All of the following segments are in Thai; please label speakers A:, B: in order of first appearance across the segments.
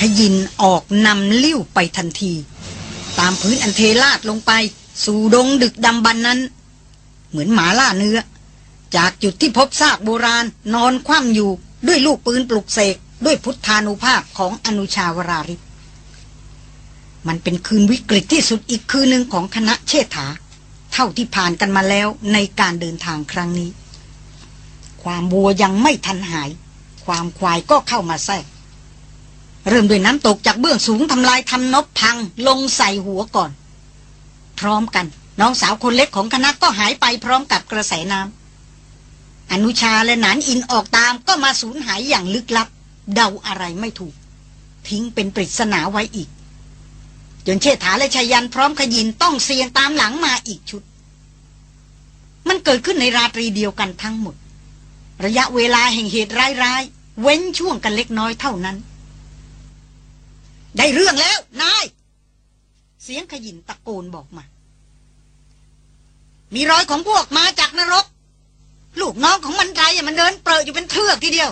A: ขยินออกนำลิ้วไปทันที ตามพื้นอันเทลาดลงไป สู่ดงดึกดำบรรนนั้น เหมือนหมาล่าเนื้อ จากจุดที่พบซากโบราณนอนคว่ำอยู่ด้วยลูกปืนปลุกเสก ด้วยพุทธานุภาพของอนุชาวราริศมันเป็นคืนวิกฤตที่สุดอีกคืนหนึ่งของคณะเชษฐา เท่าที่ผ่านกันมาแล้วในการเดินทางครั้งนี้ ความบัวยังไม่ทันหาย ความควายก็เข้ามาแทรก เริ่มด้วยน้ำตกจากเบื้องสูงทำลายทำนบพังลงใส่หัวก่อน พร้อมกัน น้องสาวคนเล็กของคณะก็หายไปพร้อมกับกระแสน้ำอนุชาและหนานอินออกตามก็มาสูญหายอย่างลึกลับ เดาอะไรไม่ถูก ทิ้งเป็นปริศนาไว้อีก จนเชษฐาและชายันพร้อมขยินต้องเสียงตามหลังมาอีกชุด มันเกิดขึ้นในราตรีเดียวกันทั้งหมด ระยะเวลาแห่งเหตุร้ายๆเว้นช่วงกันเล็กน้อยเท่านั้น ได้เรื่องแล้ว นาย เสียงขยินตะโกนบอกมา มีรอยของพวกมาจากนรก ลูกน้องของมันไกมันเดินเปรอะอยู่เป็นเทือกทีเดียว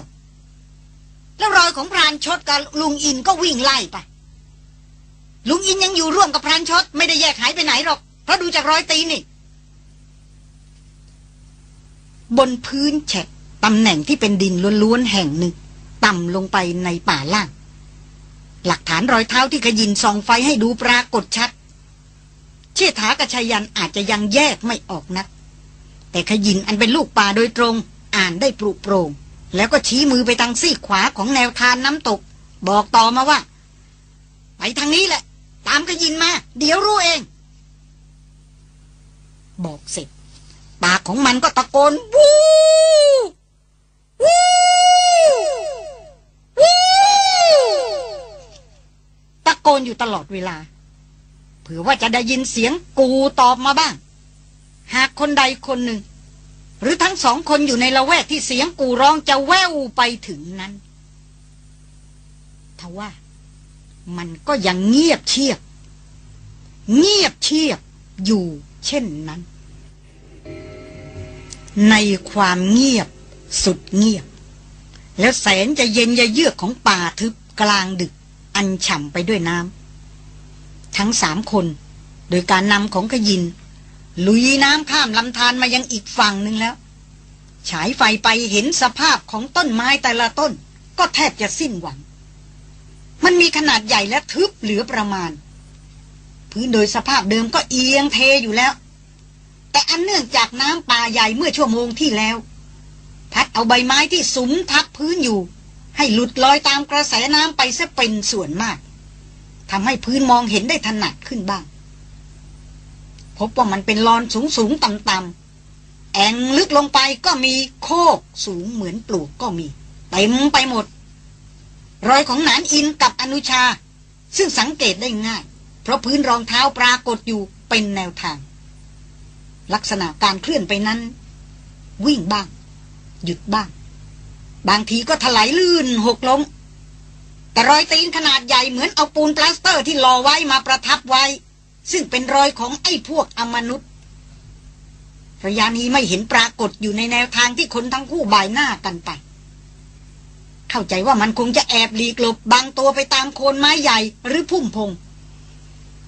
A: แล้วรอยของพรานชดกับลุงอินก็วิ่งไล่ไป ลุงอินยังอยู่ร่วมกับพรานชดไม่ได้แยกหายไปไหนหรอก เพราะดูจากรอยตีนี่ บนพื้นแฉะตำแหน่งที่เป็นดินล้วนๆแห่งหนึ่ง ต่ำลงไปในป่าล่าง หลักฐานรอยเท้าที่ขยินส่องไฟให้ดูปรากฏชัด เชษฐากระชายันอาจจะยังแยกไม่ออกนัก แต่ขยินอันเป็นลูกป่าโดยตรง อ่านได้ปรุโปรง แล้วก็ชี้มือไปทางซีขวาของแนวคานน้ำตก บอกต่อมาว่า ไปทางนี้แหละ ตามขยินมา เดี๋ยวรู้เอง บอกเสร็จปากของมันก็ตะโกนวูวู้ตะโก นอยู่ตลอดเวลา เผื่อว่าจะได้ยินเสียงกูตอบมาบ้าง หากคนใดคนหนึ่ง หรือทั้งสองคนอยู่ในละแวกที่เสียงกูร้องจะแววไปถึงนั้นทว่า มันก็ยังเงียบเชียบ เงียบเชียบอยู่เช่นนั้น ในความเงียบสุดเงียบ แล้วแสนจะเย็นยะเยือกของป่าทึบกลางดึก อันฉ่ำไปด้วยน้ำทั้งสามคน โดยการนำของขยิน ลุยน้ำข้ามลำธารมายังอีกฝั่งหนึ่งแล้ว ฉายไฟไปเห็นสภาพของต้นไม้แต่ละต้น ก็แทบจะสิ้นหวัง มันมีขนาดใหญ่และทึบเหลือประมาณ พื้นโดยสภาพเดิมก็เอียงเทอยู่แล้ว แต่อันเนื่องจากน้ำป่าใหญ่เมื่อชั่วโมงที่แล้ว พัดเอาใบไม้ที่สุมทับพื้นอยู่ ให้หลุดลอยตามกระแสน้ำไปซะเป็นส่วนมากทำให้พื้นมองเห็นได้ถนัดขึ้นบ้าง พบว่ามันเป็นลอนสูงสูงต่ำต่ำแองลึกลงไปก็มีโคกสูงเหมือนปลูกก็มีเต็มไปหมด รอยของหนานอินกับอนุชา ซึ่งสังเกตได้ง่าย เพราะพื้นรองเท้าปรากฏอยู่เป็นแนวทาง ลักษณะการเคลื่อนไปนั้น วิ่งบ้าง หยุดบ้าง บางทีก็ถลายลื่นหกล้ม แต่รอยตีนขนาดใหญ่เหมือนเอาปูนปลาสเตอร์ที่รอไว้มาประทับไว้ ซึ่งเป็นรอยของไอ้พวกอมนุษย์ระยะนี้ไม่เห็นปรากฏอยู่ในแนวทางที่คนทั้งคู่บ่ายหน้ากันไป เข้าใจว่ามันคงจะแอบหลีกหลบบางตัวไปตามโคนไม้ใหญ่หรือพุ่มพง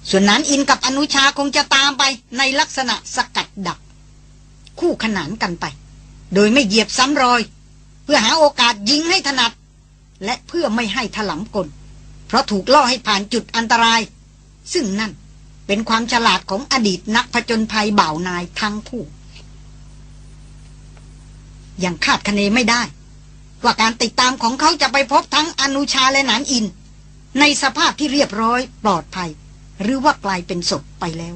A: ส่วนนั้นอินกับอนุชาคงจะตามไปในลักษณะสกัดดัก คู่ขนานกันไป โดยไม่เหยียบซ้ำรอย เพื่อหาโอกาสยิงให้ถนัด และเพื่อไม่ให้ถลำกล เพราะถูกล่อให้ผ่านจุดอันตราย ซึ่งนั่นเป็นความฉลาดของอดีตนักผจญภัยบ่าวนายทั้งคู่ยังคาดคะเนไม่ได้ ว่าการติดตามของเขาจะไปพบทั้งอนุชาและนานอิน ในสภาพที่เรียบร้อยปลอดภัย หรือว่ากลายเป็นศพไปแล้ว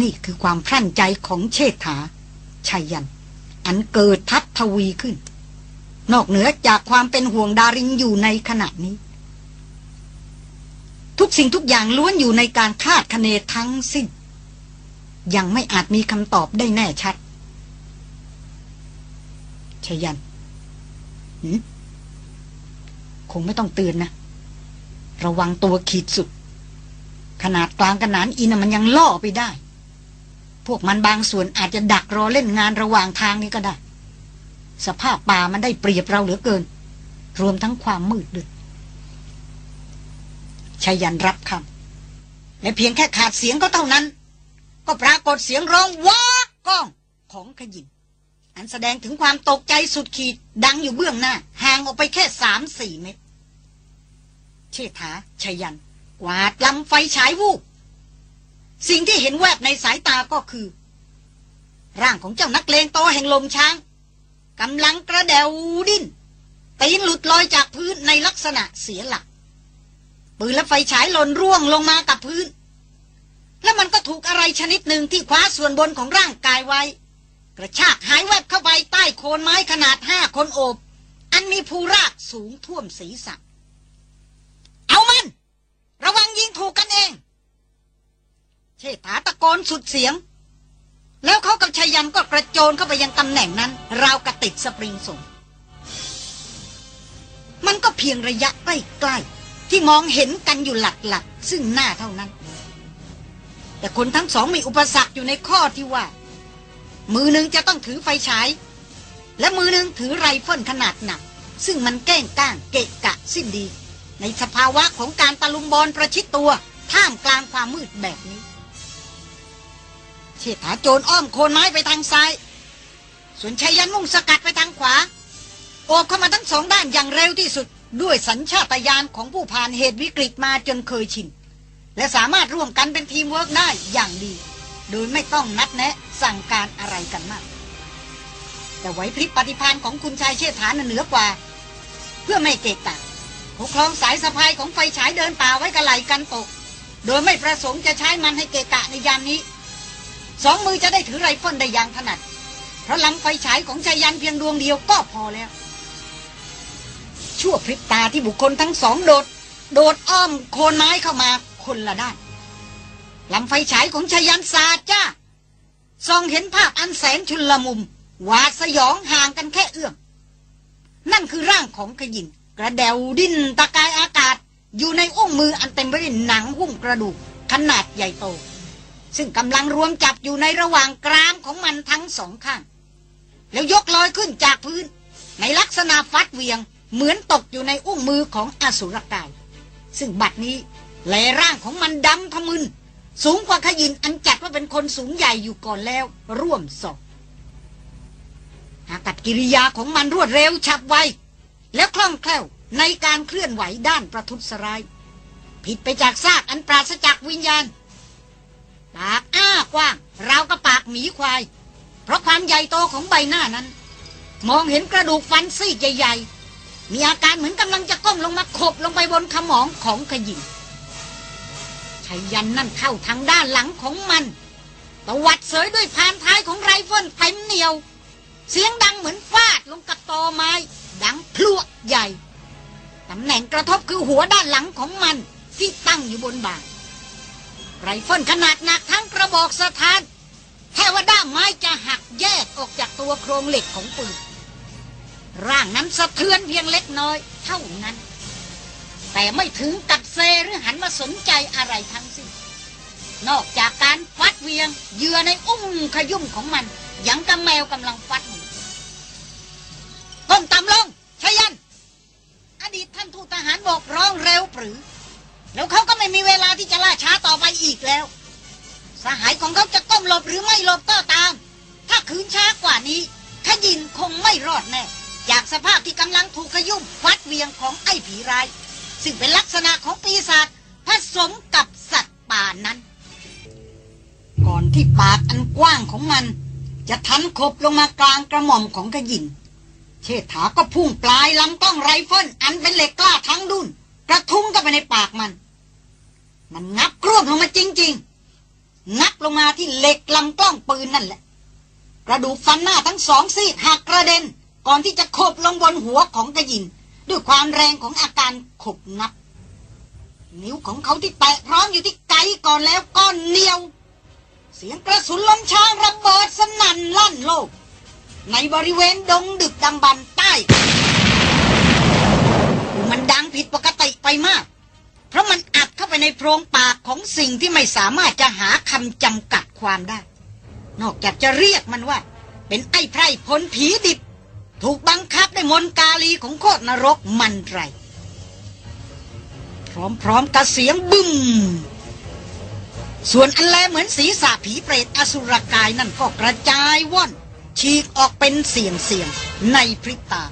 A: นี่คือความพรั่นใจของเชษฐาชัยยัน อันเกิดทัดทวีขึ้น นอกเหนือจากความเป็นห่วงดาริงอยู่ในขณะนี้ ทุกสิ่งทุกอย่างล้วนอยู่ในการคาดคะเนทั้งสิ้น ยังไม่อาจมีคำตอบได้แน่ชัดชยันคงไม่ต้องเตือนนะ ระวังตัวขีดสุด ขนาดกลางกระนานอินมันยังล่อไปได้ พวกมันบางส่วนอาจจะดักรอเล่นงานระหว่างทางนี้ก็ได้ สภาพป่ามันได้เปรียบเราเหลือเกิน รวมทั้งความมืดด้วยชายันรับคำและเพียงแค่ขาดเสียงก็เท่านั้น ก็ปรากฏเสียงร้องว้าก้องของขยินอันแสดงถึงความตกใจสุดขีดดังอยู่เบื้องหน้า ห่างออกไปแค่สามสี่เมตร เชษฐาชายันกวาดลำไฟฉายวูบ สิ่งที่เห็นแวบในสายตาก็คือ ร่างของเจ้านักเลงโตแห่งลมช้างกำลังกระเดวดิ้นตีนหลุดลอยจากพื้นในลักษณะเสียหลัก ปืนและไฟฉายหล่นร่วงลงมากับพื้น แล้วมันก็ถูกอะไรชนิดหนึ่งที่คว้าส่วนบนของร่างกายไว้ กระชากหายแวบเข้าไปใต้โคนไม้ขนาดห้าคนโอบ อันมีภูรากสูงท่วมศีรษะ เอามัน ระวังยิงถูกกันเอง เชษ ฐาตะโกนสุดเสียง แล้วเขากับไชยยันต์ก็กระโจนเข้าไปยังตำแหน่งนั้น ราวกะติดสปริงส่งมันก็เพียงระยะใกล้ๆที่มองเห็นกันอยู่หลัดๆ ซึ่งหน้าเท่านั้น แต่คนทั้งสองมีอุปสรรคอยู่ในข้อที่ว่า มือหนึ่งจะต้องถือไฟฉาย และมือหนึ่งถือไรเฟิลขนาดหนัก ซึ่งมันเก้งก้างเกะกะสิ้นดี ในสภาวะของการตะลุมบอลประชิดตัวท่ามกลางความมืดแบบนี้ เชษฐาโจนอ้อมโคนไม้ไปทางซ้าย ส่วนไชยยันต์มุ่งสกัดไปทางขวา โอบเข้ามาทั้งสองด้านอย่างเร็วที่สุดด้วยสัญชาตญาณของผู้ผ่านเหตุวิกฤตมาจนเคยชิน และสามารถร่วมกันเป็นทีมเวิร์กได้อย่างดี โดยไม่ต้องนัดแนะสั่งการอะไรกันมาก แต่ไหวพริบปฏิภาณของคุณชายเชษฐาเหนือกว่า เพื่อไม่เกะกะเขาคล้องสายสะพายของไฟฉายเดินป่าไว้กะไหล่กันตก โดยไม่ประสงค์จะใช้มันให้เกะกะในยามนี้ สองมือจะได้ถือไรเฟิลได้อย่างถนัด เพราะลำไฟฉายของไชยยันต์เพียงดวงเดียวก็พอแล้ว ชั่วพริบตาที่บุคคลทั้งสองโดด โดดอ้อมโคนไม้เข้ามาคนละด้านลำไฟฉายของไชยยันต์สาดจ้าส่องเห็นภาพอันแสนชุลมุน หวาดสยองห่างกันแค่เอื้อม นั่นคือร่างของขยินกระเดวดิ้นตะกายอากาศ อยู่ในอุ้งมืออันเต็มไปด้วยหนังหุ้มกระดูกขนาดใหญ่โต ซึ่งกำลังรวมจับอยู่ในระหว่างกรามของมันทั้งสองข้าง แล้วยกลอยขึ้นจากพื้น ในลักษณะฟัดเวียงเหมือนตกอยู่ในอุ้งมือของอสุรกาย ซึ่งบัดนี้แหลร่างของมันดำทะมึน สูงกว่าขยินอันจัดว่าเป็นคนสูงใหญ่อยู่ก่อนแล้ว ร่วมสองอากับกิริยาของมันรวดเร็วฉับไว แล้วคล่องแคล่วในการเคลื่อนไหวด้านประทุษร้าย ผิดไปจากซากอันปราศจากวิญญาณ ปากอ้ากว้าง ราวกับปากหมีควาย เพราะความใหญ่โตของใบหน้านั้น มองเห็นกระดูกฟันซี่ใหญ่ ๆ มีอาการเหมือนกำลังจะก้มลงมาขบลงไปบนขมองของขยินไชยยันต์นั่นเข้าทางด้านหลังของมันตวัดเสยด้วยพานท้ายของไรเฟิลเต็มเหนียว เสียงดังเหมือนฟาดลงกับตอไม้ ดังพลั่กใหญ่ ตำแหน่งกระทบคือหัวด้านหลังของมันที่ตั้งอยู่บนบ่า ไรเฟิลขนาดหนักทั้งกระบอกสะท้าน แทบว่าด้ามไม้จะหักแยกออกจากตัวโครงเหล็กของปืน ร่างนั้นสะเทือนเพียงเล็กน้อยเท่านั้น แต่ไม่ถึงกับเซหรือหันมาสนใจอะไรทั้งสิ้น นอกจากการฟัดเวียงเหยื่อในอุ้งขยุ่มของมันยังกับแมวกำลังฟัดหนูก้มต่ำลงชยัน อดีตท่านทูตทหารบอกร้องเร็วปรือ แล้วเขาก็ไม่มีเวลาที่จะล่าช้าต่อไปอีกแล้ว สหายของเขาจะก้มหลบหรือไม่หลบก็ตาม ถ้าคืนช้ากว่านี้ขยินคงไม่รอดแน่จากสภาพที่กำลังถูกขย้ำฟัดเหวี่ยงของไอ้ผีร้าย ซึ่งเป็นลักษณะของปีศาจผสมกับสัตว์ป่านั้น ก่อนที่ปากอันกว้างของมัน จะทันขบลงมากลางกระหม่อมของขยินเชษฐาก็พุ่งปลายลำกล้องไรเฟิลอันเป็นเหล็กกล้าทั้งดุ้นกระทุ้งเข้าไปในปากมัน มันงับกรวบลงมาจริง ๆ งับลงมาที่เหล็กลำกล้องปืนนั่นแหละ กระดูกฟันหน้าทั้งสองซีกหักกระเด็น ก่อนที่จะโขบลงบนหัวของกระยิน ด้วยความแรงของอาการขบงับ นิ้วของเขาที่แตะร้อนอยู่ที่ไกก่อนแล้วก้อนเนียว เสียงกระสุนล้มช้างระเบิดสนั่นลั่นโลก ในบริเวณดงดึกดำบรรใต้มันดังผิดปกติไปมาก เพราะมันอัดเข้าไปในโพรงปากของสิ่งที่ไม่สามารถจะหาคำจำกัดความได้ นอกจากจะเรียกมันว่า เป็นไอ้ไพร่พลผีดิบ ถูกบังคับด้วยมนกาลีของโคตรนรกมันไร พร้อมๆกับเสียงบึ้มส่วนอันแลเหมือนศีรษะผีเปรตอสุรกายนั่นก็กระจายว่อน ฉีกออกเป็นเสียงเสียงในพริบตา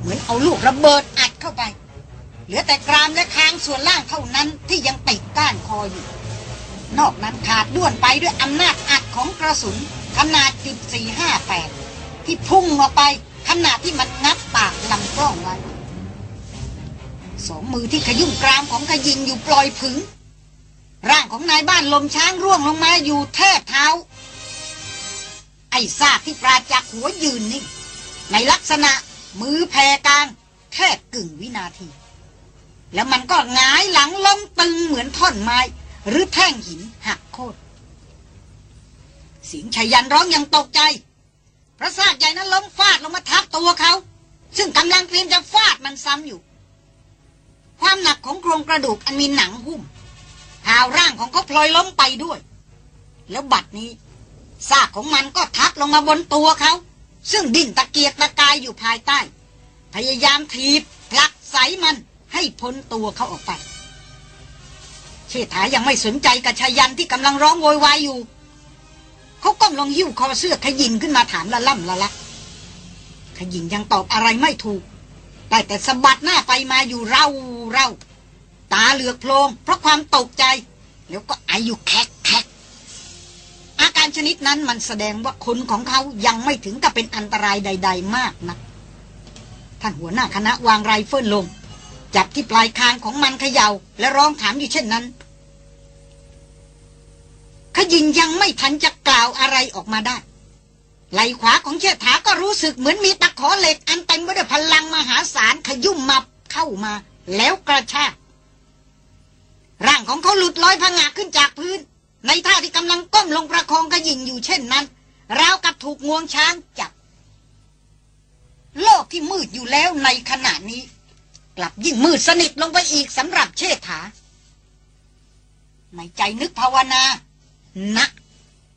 A: เหมือนเอาลูกระเบิดอัดเข้าไป เหลือแต่กรามและคางส่วนล่างเท่านั้นที่ยังติดก้านคออยู่ นอกนั้นขาดด้วนไปด้วยอำนาจอัดของกระสุนขนาดจุด458 ที่พุ่งออกไปขนาดที่มันงับปากลำกล้องไว้สองมือที่ขยุ่มกรามของขยิงอยู่ปล่อยผึง ร่างของนายบ้านลมช้างร่วงลงมาอยู่แทบเท้า ไอ้ซากที่ปราจากหัวยืนนิ่งในลักษณะมือแพรกลางแค่กึ่งวินาที แล้วมันก็หงายหลังล้มตึงเหมือนท่อนไม้ หรือแท่งหินหักโค่นเสียงชายันร้องอย่างตกใจ พระซากใหญ่นั้นล้มฟาดลงมาทับตัวเขา ซึ่งกำลังเตรียมจะฟาดมันซ้ำอยู่ ความหนักของโครงกระดูกอันมีหนังหุ้มหาวร่างของเขาพลอยล้มไปด้วย แล้วบัดนี้ซากของมันก็ทับลงมาบนตัวเขา ซึ่งดิ้นตะเกียกตะกายอยู่ภายใต้ พยายามถีบผลักไสมัน ให้พ้นตัวเขาออกไปเชษฐายังไม่สนใจกับชายันที่กำลังร้องโวยวายอยู่ เขาก้มลงหิ้วคอเสื้อขยินขึ้นมาถามละล่ำละละขยินยังตอบอะไรไม่ถูก ได้แต่สะบัดหน้าไปมาอยู่เร่าเร่าตาเหลือกโพลงเพราะความตกใจ แล้วก็ไออยู่แคกแคกอาการชนิดนั้นมันแสดงว่าคนของเขายังไม่ถึงกับเป็นอันตรายใด ๆ มากนะท่านหัวหน้าคณะวางไรเฟิลลง จับที่ปลายคางของมันเขยา่า และร้องถามอยู่เช่นนั้น ขยินยังไม่ทันจะกล่าวอะไรออกมาได้ ไหลขวาของเชษฐาก็รู้สึกเหมือนมีตะขอเหล็กอันเต็มไปด้วยพลังมหาศาลขยุ่มมาเข้ามาแล้วกระชากร่างของเขาหลุดลอยพงาขึ้นจากพื้น ในท่าที่กำลังก้มลงประคองขยิงอยู่เช่นนั้น ราวกับถูกงวงช้างจับ โลกที่มืดอยู่แล้วในขณะนี้ กลับยิ่งมืดสนิทลงไปอีกสำหรับเชษฐา ในใจนึกภาวนานะ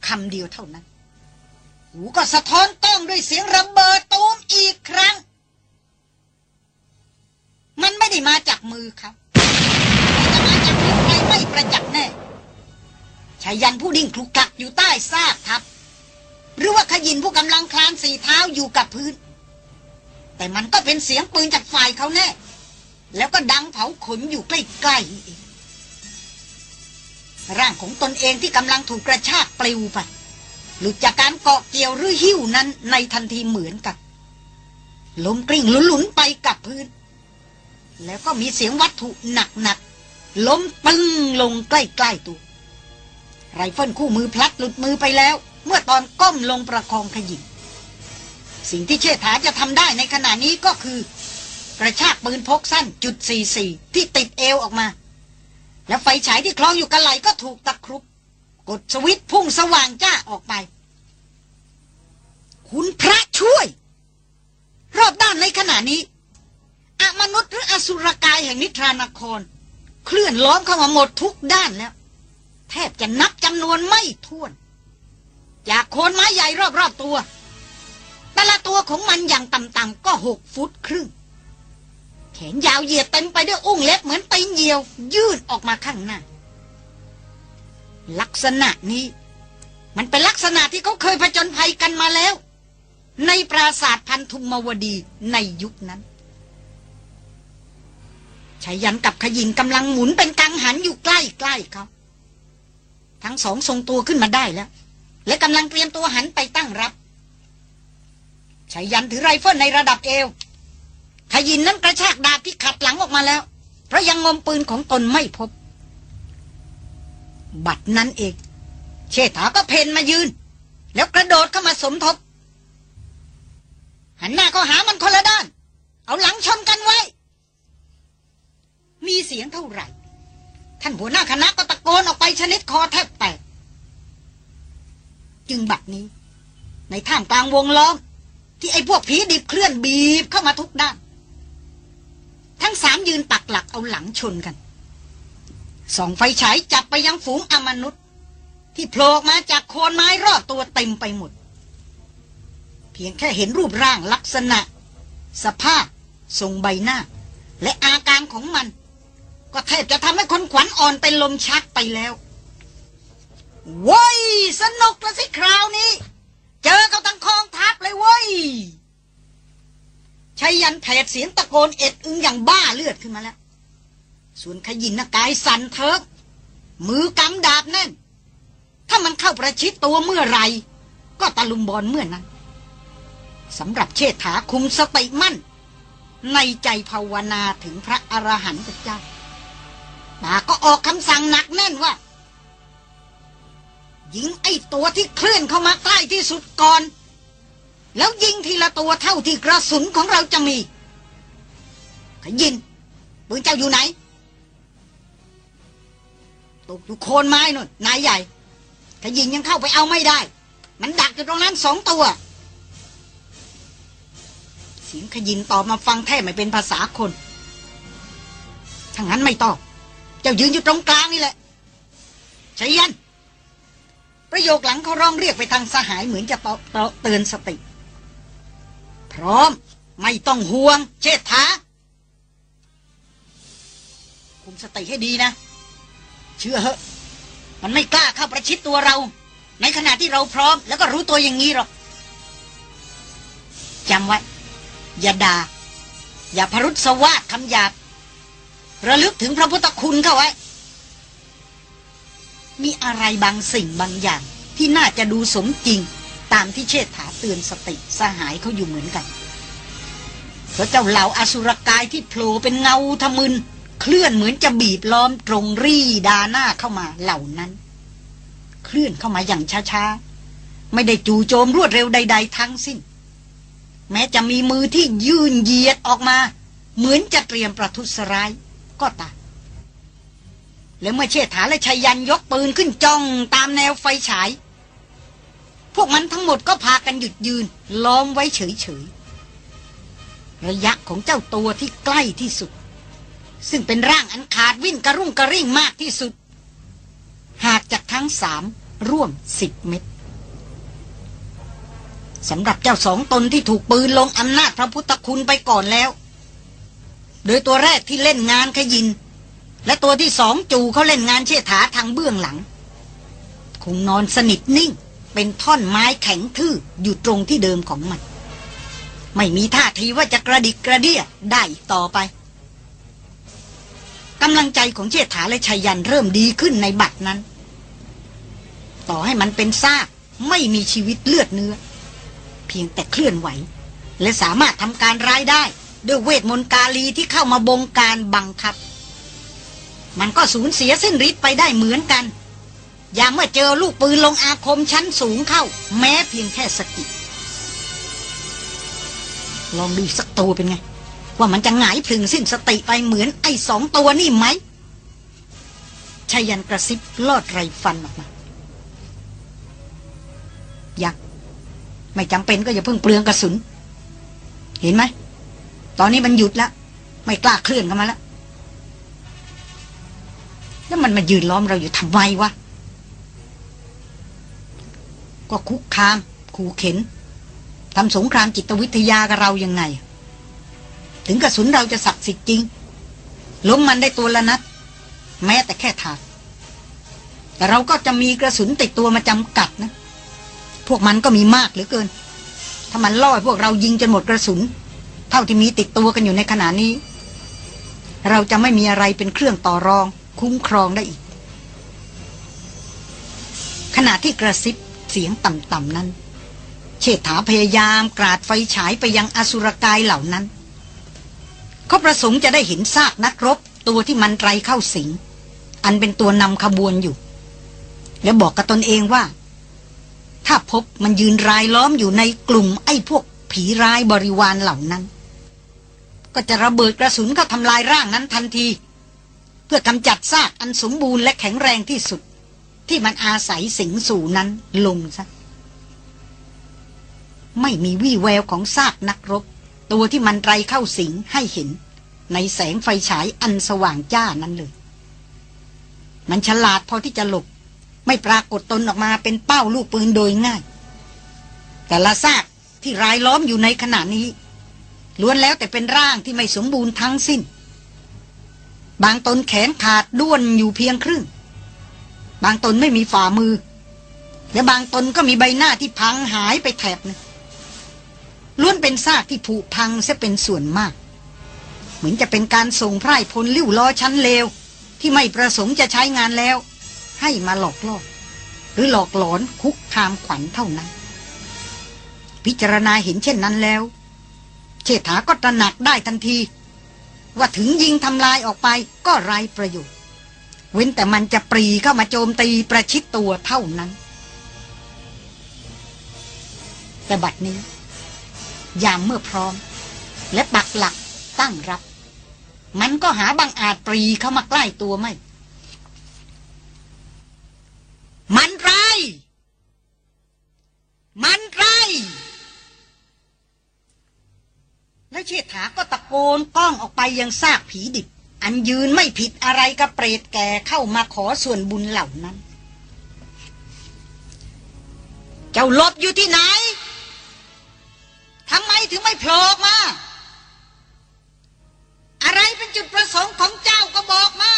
A: คำเดียวเท่านั้น หูก็สะท้อนต้องด้วยเสียงระเบิดตูมอีกครั้ง มันไม่ได้มาจากมือเขาจะมาจากมือใครไม่ประจักษ์แน่ชายันผู้ดิ่งคลุกคลักอยู่ใต้ซากทับ หรือว่าขยินผู้กำลังคลานสี่เท้าอยู่กับพื้น แต่มันก็เป็นเสียงปืนจากฝ่ายเขาแน่ แล้วก็ดังเผาขนอยู่ใกล้ๆร่างของตนเองที่กำลังถูกกระชากปลิวไปหลุดจากการเกาะเกี่ยวหรือหิ้วนั้นในทันทีเหมือนกันล้มกลิ้งหลุนๆไปกับพื้น แล้วก็มีเสียงวัตถุหนักๆล้มปึ้งลงใกล้ๆตัวไรเฟิลคู่มือพลัดหลุดมือไปแล้ว เมื่อตอนก้มลงประคองขยิงสิ่งที่เชษฐาจะทำได้ในขณะนี้ก็คือ กระชากปืนพกสั้นจุด44ที่ติดเอวออกมา แล้วไฟฉายที่คล้องอยู่กระไหลก็ถูกตะครุบกดสวิตช์พุ่งสว่างจ้าออกไป คุณพระช่วย รอบด้านในขณะนี้อมนุษย์หรืออสุรกายแห่งนิทรานคร เคลื่อนล้อมเข้ามาหมดทุกด้านแล้ว แทบจะนับจำนวนไม่ถ้วน จากโคนไม้ใหญ่รอบๆตัว แต่ละตัวของมันอย่างต่ำๆก็หกฟุตครึ่ง แขนยาวเหยียดเต็มไปด้วยอุ้งเล็บเหมือนตีนเหยียว ยื่นออกมาข้างหน้า ลักษณะนี้ มันเป็นลักษณะที่เขาเคยผจญภัยกันมาแล้ว ในปราสาทพันธุมวดีในยุคนั้นชายันกับขยินกำลังหมุนเป็นกังหันอยู่ใกล้ๆเขาทั้งสองทรงตัวขึ้นมาได้แล้ว และกำลังเตรียมตัวหันไปตั้งรับชายันถือไรเฟิลในระดับเอว ขยินนั้นกระชากดาบที่ขัดหลังออกมาแล้ว เพราะยังงมปืนของตนไม่พบ บัดนั้นเอง เชษฐาก็เพนมายืน แล้วกระโดดเข้ามาสมทบ หันหน้าก็หามันคนละด้าน เอาหลังชนกันไว้ มีเสียงเท่าไหร่ ท่านหัวหน้าคณะก็ตะโกนออกไปชนิดคอแทบแตก จึงบัดนี้ ในท่ามกลางวงล้อมที่ไอ้พวกผีดิบเคลื่อนบีบเข้ามาทุกด้าน ทั้งสามยืนปักหลักเอาหลังชนกันส่องไฟฉายจับไปยังฝูงอมนุษย์ ที่โผล่มาจากโคนไม้รอบตัวเต็มไปหมด เพียงแค่เห็นรูปร่างลักษณะ สภาพ ทรงใบหน้า และอาการของมัน ก็แทบจะทำให้คนขวัญอ่อนเป็นลมชักไปแล้วเว้ยสนุกละสิคราวนี้ เจอเขาตั้งคองทัพเลยเว้ย ชัยยันแผดเสียงตะโกนเอ็ดอึงอย่างบ้าเลือดขึ้นมาแล้ว ส่วนขยินนกายสั่นเทิกมือกำดาบแน่น ถ้ามันเข้าประชิดตัวเมื่อไร ก็ตะลุมบอลเมื่อนั้นสำหรับเชษฐาคุมสติมั่น ในใจภาวนาถึงพระอรหันต์เจ้าปาก็ออกคำสั่งหนักแน่นว่ายิงไอ้ตัวที่เคลื่อนเข้ามาใกล้ที่สุดก่อน แล้วยิงทีละตัวเท่าที่กระสุนของเราจะมี ขยินปืนเจ้าอยู่ไหน ตกอยู่โคนไม้นู่นนายใหญ่ ขยินยังเข้าไปเอาไม่ได้ มันดักอยู่ตรงนั้นสองตัว เสียงขยินตอบมาฟังแทบไม่เป็นภาษาคนถ้างั้นไม่ต้อง เจ้ายืนอยู่ตรงกลางนี่แหละชัยยัน ประโยคหลังเขาร้องเรียกไปทางสหายเหมือนจะเตือนสติ พร้อม ไม่ต้องห่วง เชษฐา คุมสติให้ดีนะ เชื่อเหอะ มันไม่กล้าเข้าประชิดตัวเรา ในขณะที่เราพร้อมแล้วก็รู้ตัวอย่างนี้หรอกจำไว้ อย่าดา่า อย่าพรุษสวาดคำหยาบ ระลึกถึงพระพุทธคุณเข้าไว้ มีอะไรบางสิ่งบางอย่างที่น่าจะดูสมจริง ตามที่เชษฐาเตือนสติสหายเขาอยู่เหมือนกันเพราะเจ้าเหล่าอสุรกายที่โผล่เป็นเงาทะมึน เคลื่อนเหมือนจะบีบล้อมตรงรีดาหน้าเข้ามาเหล่านั้น เคลื่อนเข้ามาอย่างช้าๆ ไม่ได้จู่โจมรวดเร็วใด ๆ ทั้งสิ้น แม้จะมีมือที่ยื่นเหยียดออกมา เหมือนจะเตรียมประทุษร้ายก็ตามแล้วเมื่อเชษฐาและชัยยันยกปืนขึ้นจ้องตามแนวไฟฉาย พวกมันทั้งหมดก็พากันหยุดยืน ล้อมไว้เฉยๆระยะของเจ้าตัวที่ใกล้ที่สุด ซึ่งเป็นร่างอันขาดวิ่นกระรุ่งกระริ่งมากที่สุด หากจากทั้งสามร่วมสิบเมตรสำหรับเจ้าสองตนที่ถูกปืนลงอำนาจพระพุทธคุณไปก่อนแล้ว โดยตัวแรกที่เล่นงานขยิน และตัวที่สองจูเขาเล่นงานเชี่ยถาทางเบื้องหลัง คงนอนสนิทนิ่ง เป็นท่อนไม้แข็งทื่ออยู่ตรงที่เดิมของมัน ไม่มีท่าทีว่าจะกระดิกกระเดี้ยได้ต่อไปกำลังใจของเชี่ยถาและชายันเริ่มดีขึ้นในบัดนั้น ต่อให้มันเป็นซากไม่มีชีวิตเลือดเนื้อ เพียงแต่เคลื่อนไหว และสามารถทำการร้ายได้ ด้วยเวทมนต์กาลีที่เข้ามาบงการบังคับ มันก็สูญเสียเส้นฤทธิ์ไปได้เหมือนกัน อย่างเมื่อเจอลูกปืนลงอาคมชั้นสูงเข้า แม้เพียงแค่สกิดลองดูสักตัวเป็นไง ว่ามันจะหงายพึงสิ้นสติไปเหมือนไอ้สองตัวนี่ไหมชายันกระซิบลอดไรฟันออกมา อยากไม่จำเป็นก็อย่าเพิ่งเปลืองกระสุน เห็นไหม ตอนนี้มันหยุดแล้ว ไม่กล้าเคลื่อนเข้ามาแล้ว แล้วมันมายืนล้อมเราอยู่ทำไมวะ ก็คุกคาม ขู่เข็นทำสงครามจิตวิทยากับเรายังไง ถึงกระสุนเราจะศักดิ์สิทธิ์จริง ล้มมันได้ตัวละนัด แม้แต่แค่ถากแต่เราก็จะมีกระสุนติดตัวมาจำกัดนะ พวกมันก็มีมากเหลือเกิน ถ้ามันล่อพวกเรายิงจนหมดกระสุน เท่าที่มีติดตัวกันอยู่ในขณะนี้ เราจะไม่มีอะไรเป็นเครื่องต่อรอง คุ้มครองได้อีก ขณะที่กระซิบ สียงต่ำๆนั้น เชษฐาพยายามกราดไฟฉายไปยังอสุรกายเหล่านั้น เขาประสงค์จะได้เห็นซากนักรบตัวที่มันไรเข้าสิง อันเป็นตัวนำขบวนอยู่ แล้วบอกกับตนเองว่า ถ้าพบมันยืนรายล้อมอยู่ในกลุ่มไอ้พวกผีร้ายบริวารเหล่านั้น ก็จะระเบิดกระสุนเข้าทำลายร่างนั้นทันที เพื่อกำจัดซากอันสมบูรณ์และแข็งแรงที่สุด ที่มันอาศัยสิงสู่นั้นลงซะไม่มีวี่แววของซากนักรบ ตัวที่มันไรเข้าสิงให้เห็น ในแสงไฟฉายอันสว่างจ้านั้นเลย มันฉลาดพอที่จะหลบ ไม่ปรากฏตนออกมาเป็นเป้าลูกปืนโดยง่าย แต่ละซากที่รายล้อมอยู่ในขณะนี้ ล้วนแล้วแต่เป็นร่างที่ไม่สมบูรณ์ทั้งสิ้น บางตนแขนขาดด้วนอยู่เพียงครึ่ง บางตนไม่มีฝ่ามือ และบางตนก็มีใบหน้าที่พังหายไปแถบนึงล้วนเป็นซากที่ผุพังเสียเป็นส่วนมาก เหมือนจะเป็นการส่งไพร่พลลิ้วล้อชั้นเลว ที่ไม่ประสงค์จะใช้งานแล้ว ให้มาหลอกล่อหรือหลอกหลอนคุกคามขวัญเท่านั้น พิจารณาเห็นเช่นนั้นแล้วเชษฐาก็ตระหนักได้ทันที ว่าถึงยิงทำลายออกไปก็ไร้ประโยชน์ เว้นแต่มันจะปรีเข้ามาโจมตีประชิดตัวเท่านั้น แต่บัดนี้ ยามเมื่อพร้อม และปักหลักตั้งรับ มันก็หาบางอาจปรีเข้ามาใกล้ตัวไม่ มันไร มันไร แล้วเชษฐาก็ตะโกนก้องออกไปยังซากผีดิบ อันยืนไม่ผิดอะไรกับเปรตแก่เข้ามาขอส่วนบุญเหล่านั้น เจ้าหลบอยู่ที่ไหนทำไมถึงไม่โผล่มา อะไรเป็นจุดประสงค์ของเจ้าก็บอกมา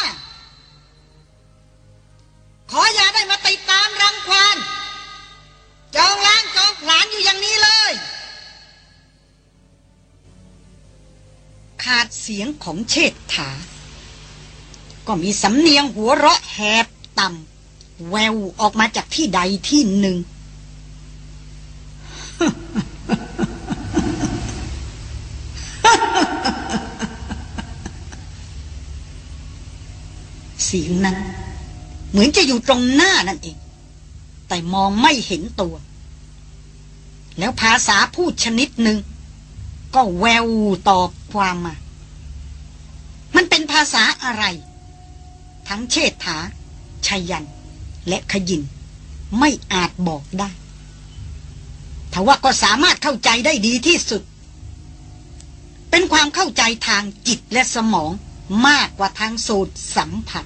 A: ขออย่าได้มาติดตามรังควานจองล้างจองผลานอยู่อย่างนี้เลย ขาดเสียงของเชษฐา ก็มีสำเนียงหัวเราะแหบต่ำแววออกมาจากที่ใดที่หนึ่ง เสียงนั้น เหมือนจะอยู่ตรงหน้านั่นเอง แต่มองไม่เห็นตัว แล้วภาษาพูดชนิดหนึ่ง ก็แววตอบความมา มันเป็นภาษาอะไร ทั้งเชษฐาชายัน และขยิน ไม่อาจบอกได้ทว่าก็สามารถเข้าใจได้ดีที่สุด เป็นความเข้าใจทางจิตและสมองมากกว่าทางสูตรสัมผัส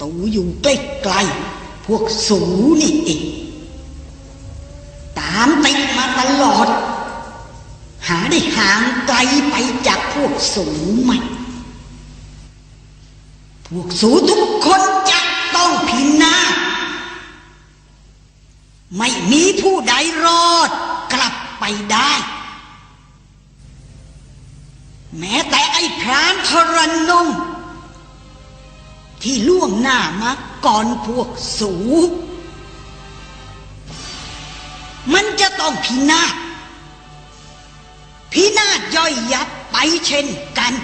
A: ตูอยู่ใกล้ๆพวกสูนี่เอง ตามติดมาตลอด ห่างไกลไปจากพวกสูไหมพวกสูทุกคนจะต้องพินาศไม่มีผู้ใดรอดกลับไปได้ แม้แต่ไอ้พรานทรนงที่ล่วงหน้ามาก่อนพวกสู มันจะต้องพินาศ พินาศย่อยยับไปเช่นกัน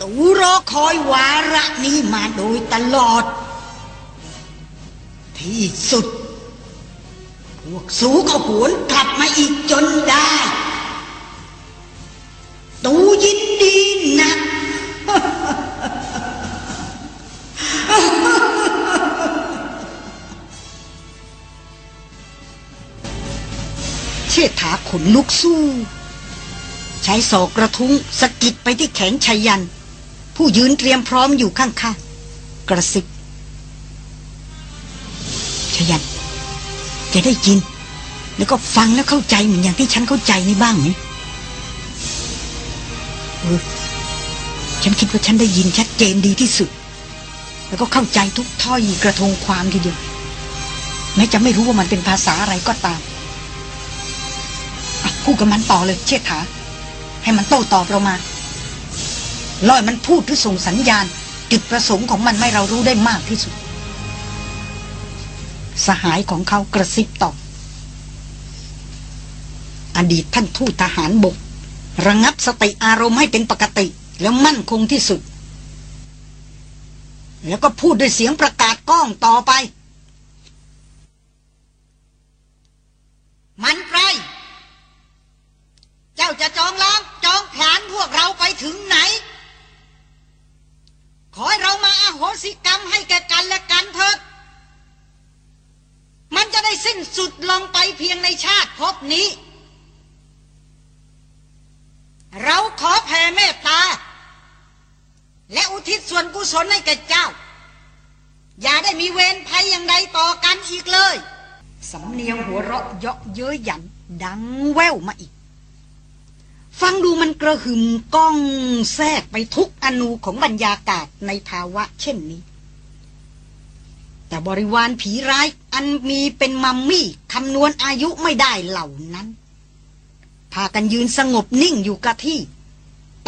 A: ตูรอคอยวาระนี้มาโดยตลอด ที่สุด พวกสูก็หวนกลับมาอีกจนได้ ตูยินดี ษฐาขนลุกสู้ ใช้ศอกกระทุ้งสะกิดไปที่แขนชัยยัน ผู้ยืนเตรียมพร้อมอยู่ข้างๆกระซิบชัยยันจะได้ยิน แล้วก็ฟังแล้วเข้าใจเหมือนอย่างที่ฉันเข้าใจนี่บ้างไหมเออฉันคิดว่าฉันได้ยินชัดเจนดีที่สุด แล้วก็เข้าใจทุกถ้อยกระทงความทีเดียวแม้จะไม่รู้ว่ามันเป็นภาษาอะไรก็ตาม พูดกับมันต่อเลยเชษฐา ให้มันโต้ตอบเรามาลอยมันพูดหรือส่งสัญญาณ จุดประสงค์ของมันไม่เรารู้ได้มากที่สุด สหายของเขากระซิบตอบอดีตท่านทูตทหารบก ระงับสติอารมณ์ให้เป็นปกติแล้วมั่นคงที่สุด แล้วก็พูดด้วยเสียงประกาศก้องต่อไป มันไกร จ้าจะจองล้างจองผลานพวกเราไปถึงไหน ขอให้เรามาอาโหสิกรรมให้แก่กันและกันเถิด มันจะได้สิ้นสุดลงไปเพียงในชาติภพนี้ เราขอแผ่เมตตา และอุทิศส่วนกุศลให้แก่เจ้า อย่าได้มีเวรภัยอย่างใดต่อกันอีกเลย สำเนียงหัวเราะเยาะเย้ยหยันดังแว่วมาอีก ฟังดูมันกระหึ่มก้องแทรกไปทุกอนูของบรรยากาศในภาวะเช่นนี้ แต่บริวารผีร้ายอันมีเป็นมัมมี่คำนวณอายุไม่ได้เหล่านั้น พากันยืนสงบนิ่งอยู่กับที่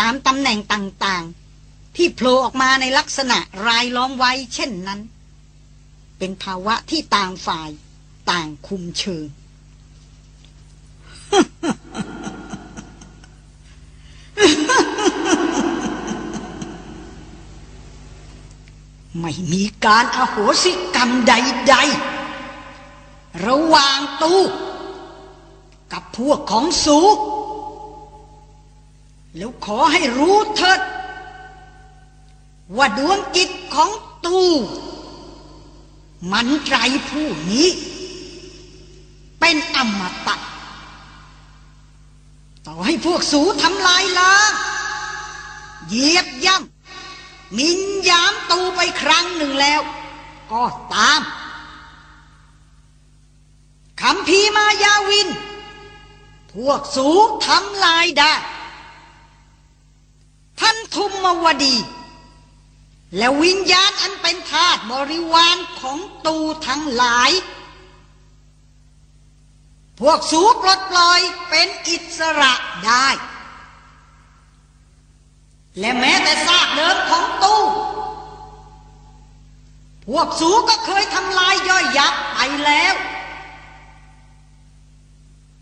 A: ตามตำแหน่งต่างๆ ที่โผล่ออกมาในลักษณะรายล้อมไว้เช่นนั้น เป็นภาวะที่ต่างฝ่ายต่างคุมเชิง ไม่มีการอโหสิกรรมใดๆ ระหว่างตูกับพวกของสู แล้วขอให้รู้เถิด ว่าดวงจิตของตูมันไรผู้นี้ เป็นอมตะ ต่อให้พวกสูทำลายล้างเหยียบย่ำ มินยามตูไปครั้งหนึ่งแล้ว ก็ตามคำพีมายาวิน พวกสูทำลายได้ ท่านทุมมวดี และวิญญาณอันเป็นทาสบริวารของตูทั้งหลาย พวกสูปลดปล่อยเป็นอิสระได้ และแม้แต่ซากเดิมของตู้ พวกสูก็เคยทำลายย่อยยับไปแล้ว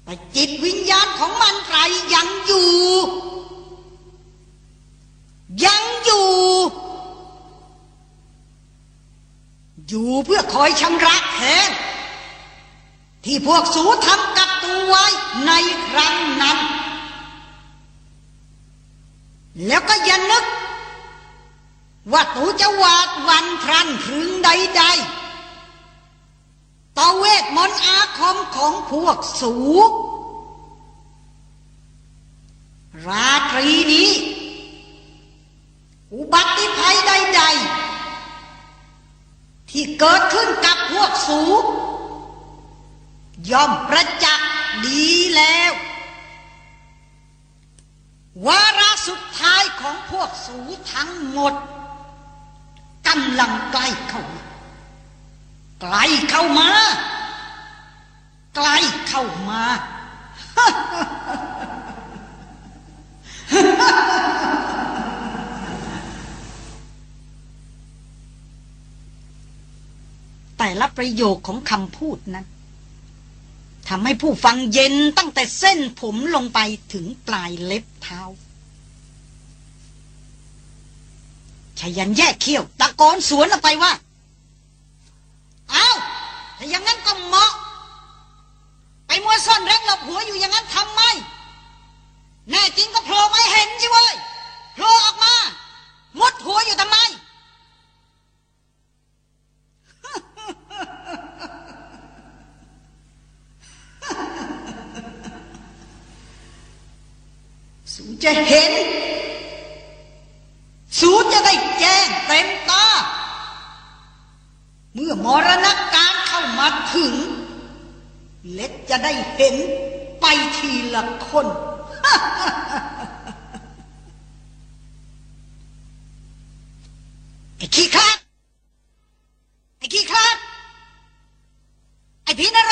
A: แต่จิตวิญญาณของมันไรยังอยู่ ยังอยู่ อยู่เพื่อคอยชำระแค้นที่พวกสูทำกับตัวไว้ในครั้งนั้น แล้วก็อย่านึก ว่าตูจะวาดวันพรันพรึงใดๆต่อเวทมนต์อาคมของพวกสูราตรีนี้ อุบัติภัยใดๆ ที่เกิดขึ้นกับพวกสูย่อมประจักษ์ดีแล้ว วาระสุดท้ายของพวกสูทั้งหมดกำลังใกล้เข้ามาใกล้เข้ามาใกล้เข้ามาแต่ละประโยคของคำพูดนั้น ทำให้ผู้ฟังเย็นตั้งแต่เส้นผมลงไปถึงปลายเล็บเท้าชายันแยกเขี้ยวตะโกนสวนออกไปว่า เอา้าถ้าอย่างนั้นก็เหมาะ ไปมัวซ่อนเร้นหลบหัวอยู่อย่างนั้นทำไม แน่จริงก็โผล่มาเห็นสิเว้ยโผล่ออกมา มุดหัวอยู่ทำไม สูจะเห็น สูจะได้แจ้งเต็มตา เมื่อมรณการเข้ามาถึง เล็ดจะได้เห็นไปทีละคนไอ้ขี้คลาดไอ้ขี้คลาดไอ้ผีนร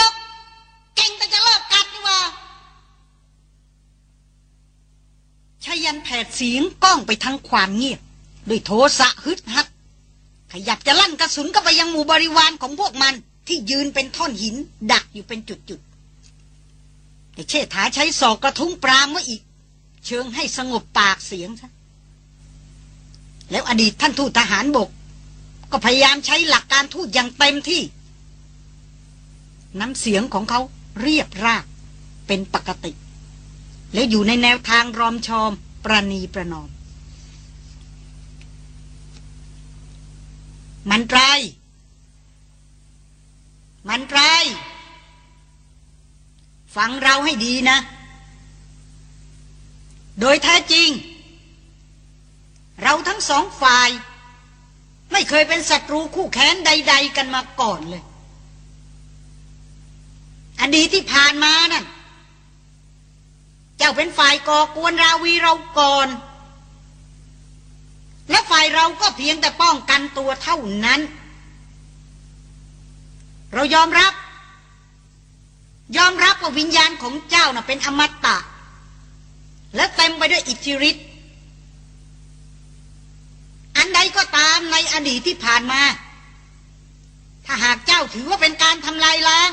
A: ยันแผดเสียงก้องไปทั้งความเงียบด้วยโทสะฮึดฮัดขยับจะลั่นกระสุนก็ไปยังหมู่บริวารของพวกมันที่ยืนเป็นท่อนหินดักอยู่เป็นจุดๆแต่เชษฐาใช้ศอกกระทุ้งปรามไว้อีก เชิงให้สงบปากเสียงซะแล้วอดีตท่านทูตทหารบก ก็พยายามใช้หลักการทูตอย่างเต็มที่ น้ำเสียงของเขาเรียบราบเป็นปกติ และอยู่ในแนวทางรอมชอม ประนีประนอม มันไตรมันไตรฟังเราให้ดีนะ โดยแท้จริง เราทั้งสองฝ่าย ไม่เคยเป็นศัตรูคู่แค้นใด ๆ กันมาก่อนเลย อดีตที่ผ่านมานั่น เจ้าเป็นฝ่ายก่อกวนราวีเราก่อน และฝ่ายเราก็เพียงแต่ป้องกันตัวเท่านั้น เรายอมรับ ยอมรับว่าวิญญาณของเจ้าน่ะเป็นอมตะ และเต็มไปด้วยอิทธิฤทธิ์อันใดก็ตามในอดีตที่ผ่านมา ถ้าหากเจ้าถือว่าเป็นการทำลายล้าง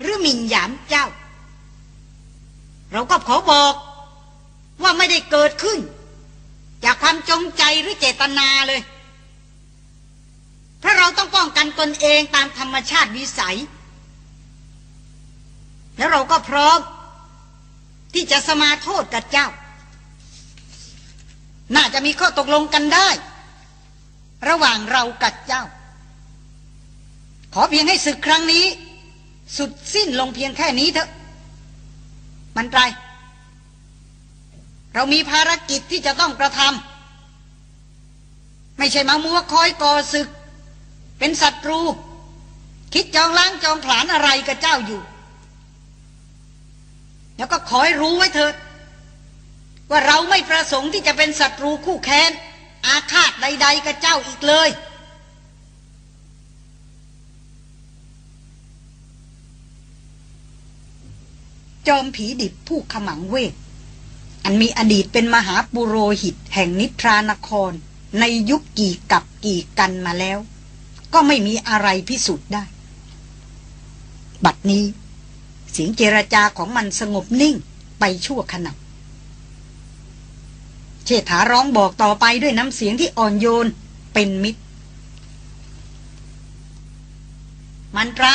A: หรือหมิ่นหยามเจ้า เราก็ขอบอกว่าไม่ได้เกิดขึ้น จากความจงใจหรือเจตนาเลย เพราะเราต้องป้องกันตนเองตามธรรมชาติวิสัย แล้วเราก็พร้อม ที่จะสมาโทษกับเจ้า น่าจะมีข้อตกลงกันได้ ระหว่างเรากับเจ้า ขอเพียงให้ศึกครั้งนี้ สุดสิ้นลงเพียงแค่นี้เถอะ มันไรเรามีภารกิจที่จะต้องกระทำไม่ใช่มามัวคอยก่อศึก เป็นศัตรู คิดจองล้างจองผลาญอะไรกับเจ้าอยู่ แล้วก็ขอให้รู้ไว้เถิด ว่าเราไม่ประสงค์ที่จะเป็นศัตรูคู่แค้น อาฆาตใด ๆกับเจ้าอีกเลย จอมผีดิบผู้ขมังเวท อันมีอดีตเป็นมหาปุโรหิตแห่งนิทรานคร ในยุคกี่กับกี่กันมาแล้ว ก็ไม่มีอะไรพิสูจน์ได้ บัดนี้ เสียงเจรจาของมันสงบนิ่งไปชั่วขณะเชษฐาร้องบอกต่อไปด้วยน้ำเสียงที่อ่อนโยนเป็นมิตร มันไร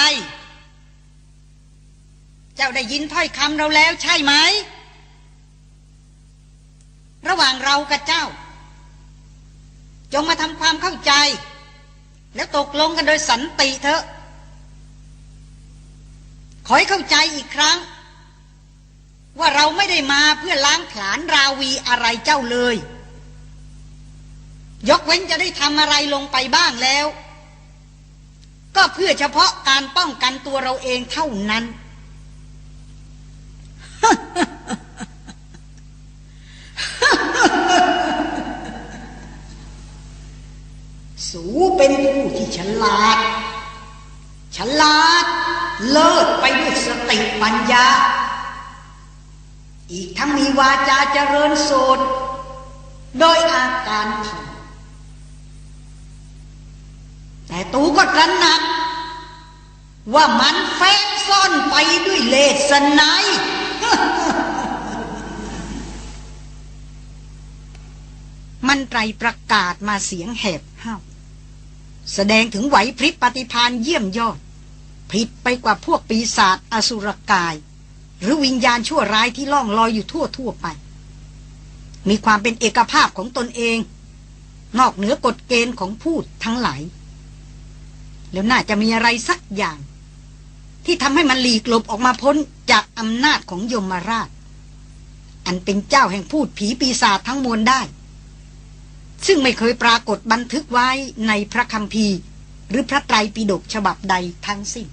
A: เจ้าได้ยินถ้อยคำเราแล้วใช่ไหม ระหว่างเรากับเจ้า จงมาทำความเข้าใจ แล้วตกลงกันโดยสันติเถอะ ขอให้เข้าใจอีกครั้ง ว่าเราไม่ได้มาเพื่อล้างผลาญราวีอะไรเจ้าเลย ยกเว้นจะได้ทำอะไรลงไปบ้างแล้ว ก็เพื่อเฉพาะการป้องกันตัวเราเองเท่านั้น สูเป็นผู้ที่ฉลาด ฉลาด เลิศไปด้วยสติปัญญา อีกทั้งมีวาจาเจริญโสดโดยอาการถ่อมแต่ตูก็ตระหนัก ว่ามันแฝงซ่อนไปด้วยเลสไนย มันไตรประกาศมาเสียงแหบห้าวแสดงถึงไหวพริบปฏิพานเยี่ยมยอดผิดไปกว่าพวกปีศาจอสุรกาย หรือวิญญาณชั่วร้ายที่ล่องลอยอยู่ทั่วทั่วไป มีความเป็นเอกภาพของตนเอง นอกเหนือกฎเกณฑ์ของพูดทั้งหลาย แล้วน่าจะมีอะไรสักอย่าง ที่ทำให้มันหลีกหลบออกมาพ้นจากอำนาจของยมราช อันเป็นเจ้าแห่งพูดผีปีศาจทั้งมวลได้ ซึ่งไม่เคยปรากฏบันทึกไว้ในพระคัมภีร์ หรือพระไตรปิฎกฉบับใดทั้งสิ้น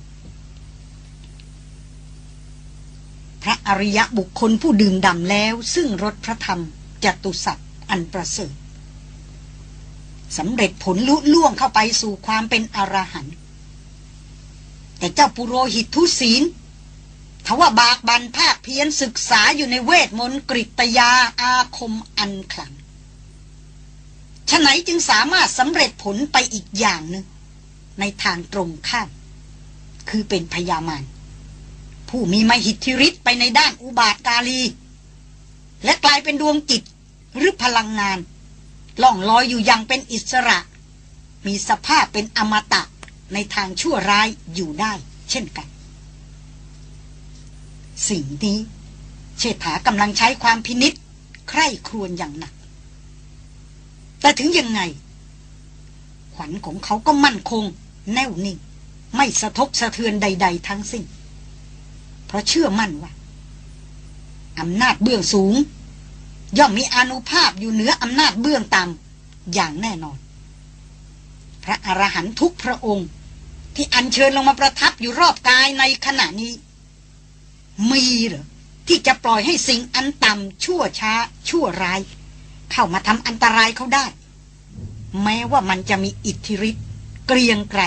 A: พระอริยบุคคลผู้ดื่มด่ำแล้ว ซึ่งรสพระธรรมจตุสัตว์อันประเสริฐสำเร็จผลลุล่วงเข้าไปสู่ความเป็นอรหันต์ แต่เจ้าปุโรหิตทุศีลทว่าบากบันภาคเพียนศึกษาอยู่ในเวทมนต์กริตยาอาคมอันขลังฉะไหนจึงสามารถสำเร็จผลไปอีกอย่างหนึ่งในทางตรงข้าม คือเป็นพยามารผู้มีมหิทธิฤทธิ์ไปในด้านอุบาทกาลี และกลายเป็นดวงจิตหรือพลังงาน ล่องลอยอยู่อย่างเป็นอิสระ มีสภาพเป็นอมตะ ในทางชั่วร้ายอยู่ได้ เช่นกัน สิ่งนี้ เชษฐากำลังใช้ความพินิษใคร่ครวญอย่างหนัก แต่ถึงยังไง ขวัญของเขาก็มั่นคง แน่วนิ่ง ไม่สะทกสะเทือนใด ๆ ทั้งสิ้น เพราะเชื่อมั่นว่าอำนาจเบื้องสูง ย่อมมีอนุภาพอยู่เหนืออำนาจเบื้องต่ำอย่างแน่นอน พระอรหันตุทุกพระองค์ ที่อัญเชิญลงมาประทับอยู่รอบกายในขณะนี้ มีหรอที่จะปล่อยให้สิ่งอันต่ำชั่วช้า ชั่วร้าย เข้ามาทำอันตรายเขาได้ แม้ว่ามันจะมีอิทธิฤทธิ์เกรียงไกร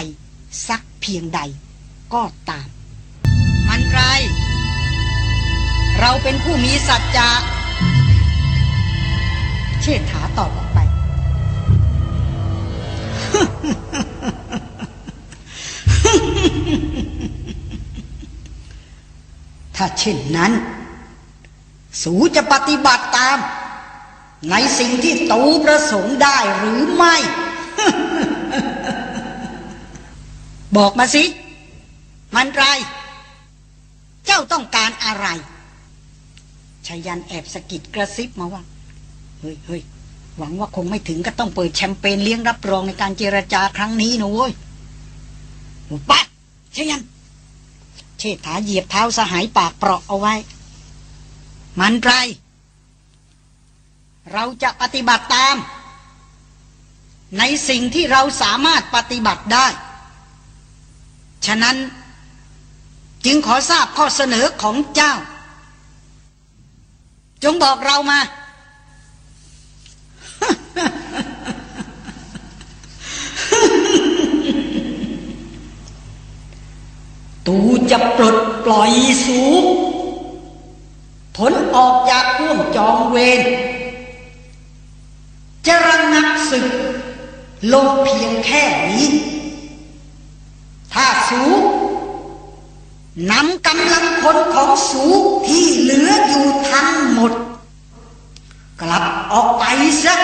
A: สักเพียงใด ก็ตามมันไร เราเป็นผู้มีสัจจะเชษฐาตอบออกไป ถ้าเช่นนั้น สูจะปฏิบัติตาม ในสิ่งที่ตูประสงค์ได้หรือไม่ บอกมาสิ มันไร เจ้าต้องการอะไรชายันแอบสะกิดกระซิบมาว่า เฮ้ยเฮ้ยหวังว่าคงไม่ถึงก็ต้องเปิดแชมเปญเลี้ยงรับรองในการเจรจาครั้งนี้นะเว้ย ปัดชายันเชษฐาเหยียบเท้าสหายปากเปราะเอาไว้ มันไร เราจะปฏิบัติตาม ในสิ่งที่เราสามารถปฏิบัติได้ ฉะนั้นจึงขอทราบข้อเสนอของเจ้า จงบอกเรามา ตูจะปลดปล่อยสูผลออกจากพ่วงจองเวรจะระงับศึก ลงเพียงแค่นี้ ถ้าสูนำกำลังคนของสูที่เหลืออยู่ทั้งหมด กลับออกไปซะ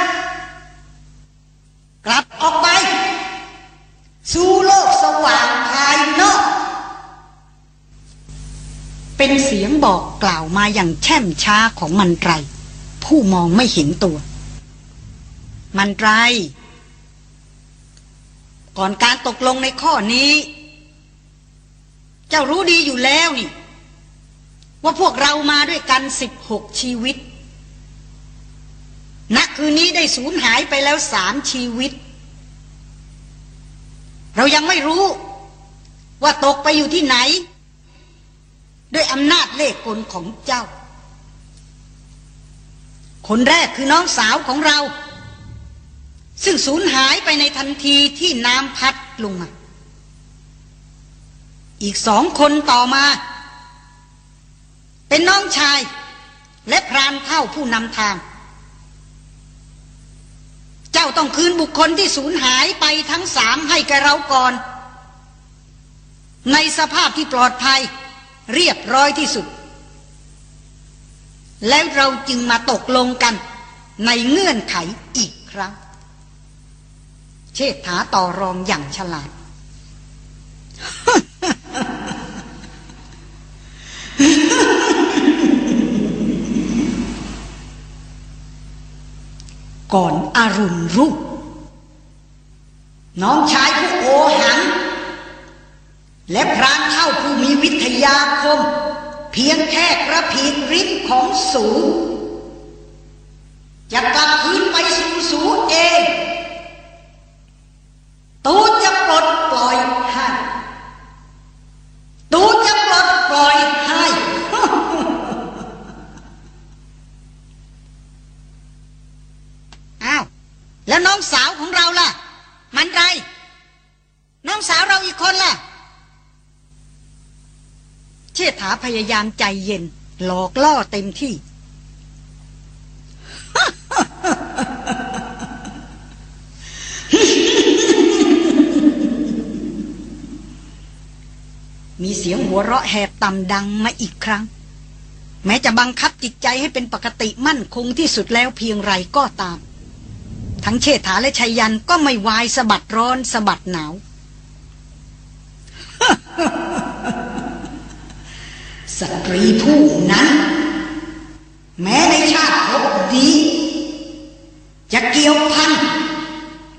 A: เป็นเสียงบอกกล่าวมาอย่างแช่มช้าของมันไรผู้มองไม่เห็นตัว มันไรก่อนการตกลงในข้อนี้ เจ้ารู้ดีอยู่แล้วนี่ ว่าพวกเรามาด้วยกันสิบหกชีวิตณคืนนี้ได้สูญหายไปแล้วสามชีวิต เรายังไม่รู้ ว่าตกไปอยู่ที่ไหน ด้วยอำนาจเลขกลของเจ้า คนแรกคือน้องสาวของเรา ซึ่งสูญหายไปในทันทีที่น้ำพัดลงมา อีกสองคนต่อมา เป็นน้องชายและพรานเท่าผู้นำทาง เจ้าต้องคืนบุคคลที่สูญหายไปทั้งสามให้แกเราก่อน ในสภาพที่ปลอดภัย เรียบร้อยที่สุด แล้วเราจึงมาตกลงกันในเงื่อนไขอีกครั้ง เชษฐาต่อรองอย่างฉลาด ก่อนอารุณรุ่งน้องชายผู้โอหัง และพรานเท่าผู้มีวิทยาคม เพียงแค่กระพีริ้นของสูงจะกลับคืนไปสู่สูเอง ตูจะปลดปล่อยให้ ตูจะปลดปล่อยให้ อ้าว แล้วน้องสาวของเราล่ะ มันไร น้องสาวเราอีกคนล่ะ เชษฐา พยายามใจเย็น หลอกล่อเต็มที่ มีเสียงหัวเราะแหบต่ำดังมาอีกครั้ง แม้จะบังคับจิตใจให้เป็นปกติมั่นคงที่สุดแล้วเพียงไรก็ตาม ทั้งเชษฐาและชัยยันก็ไม่วายสะบัดร้อนสะบัดหนาว สตรีผู้นั้น แม้ในชาติภพดีจะเกี่ยวพัน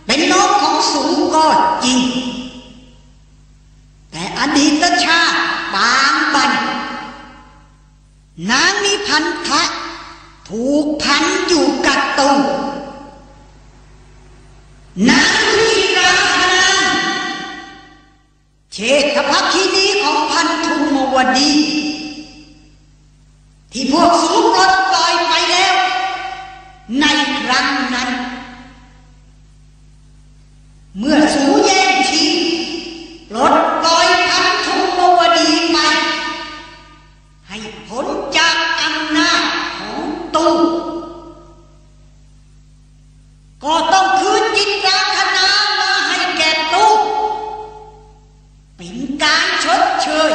A: เป็นน้องของสูงก็จริง แต่อดีตชาติบางบัน นางมีพันธะถูกพันอยู่กับตูนางวีราพนางเชษฐพักคีนี้ของพันธุมวดี ที่พวกสูปลดปล่อยไปแล้ว ในครั้งนั้น เมื่อสูแย่งชีงปลดปล่อยทั้งมวดีไป ให้ผลจากอำนาจของตูก็ต้องคืนจิตราคนามาให้แก่ตูเป็นการชดเชย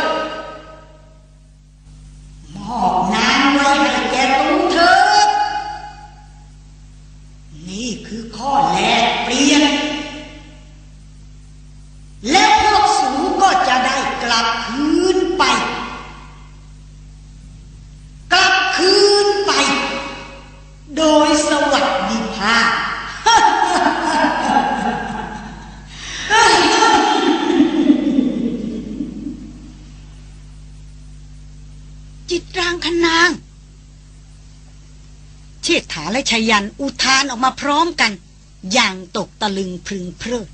A: ยันอุทานออกมาพร้อมกัน อย่างตกตะลึงพึงเพลิด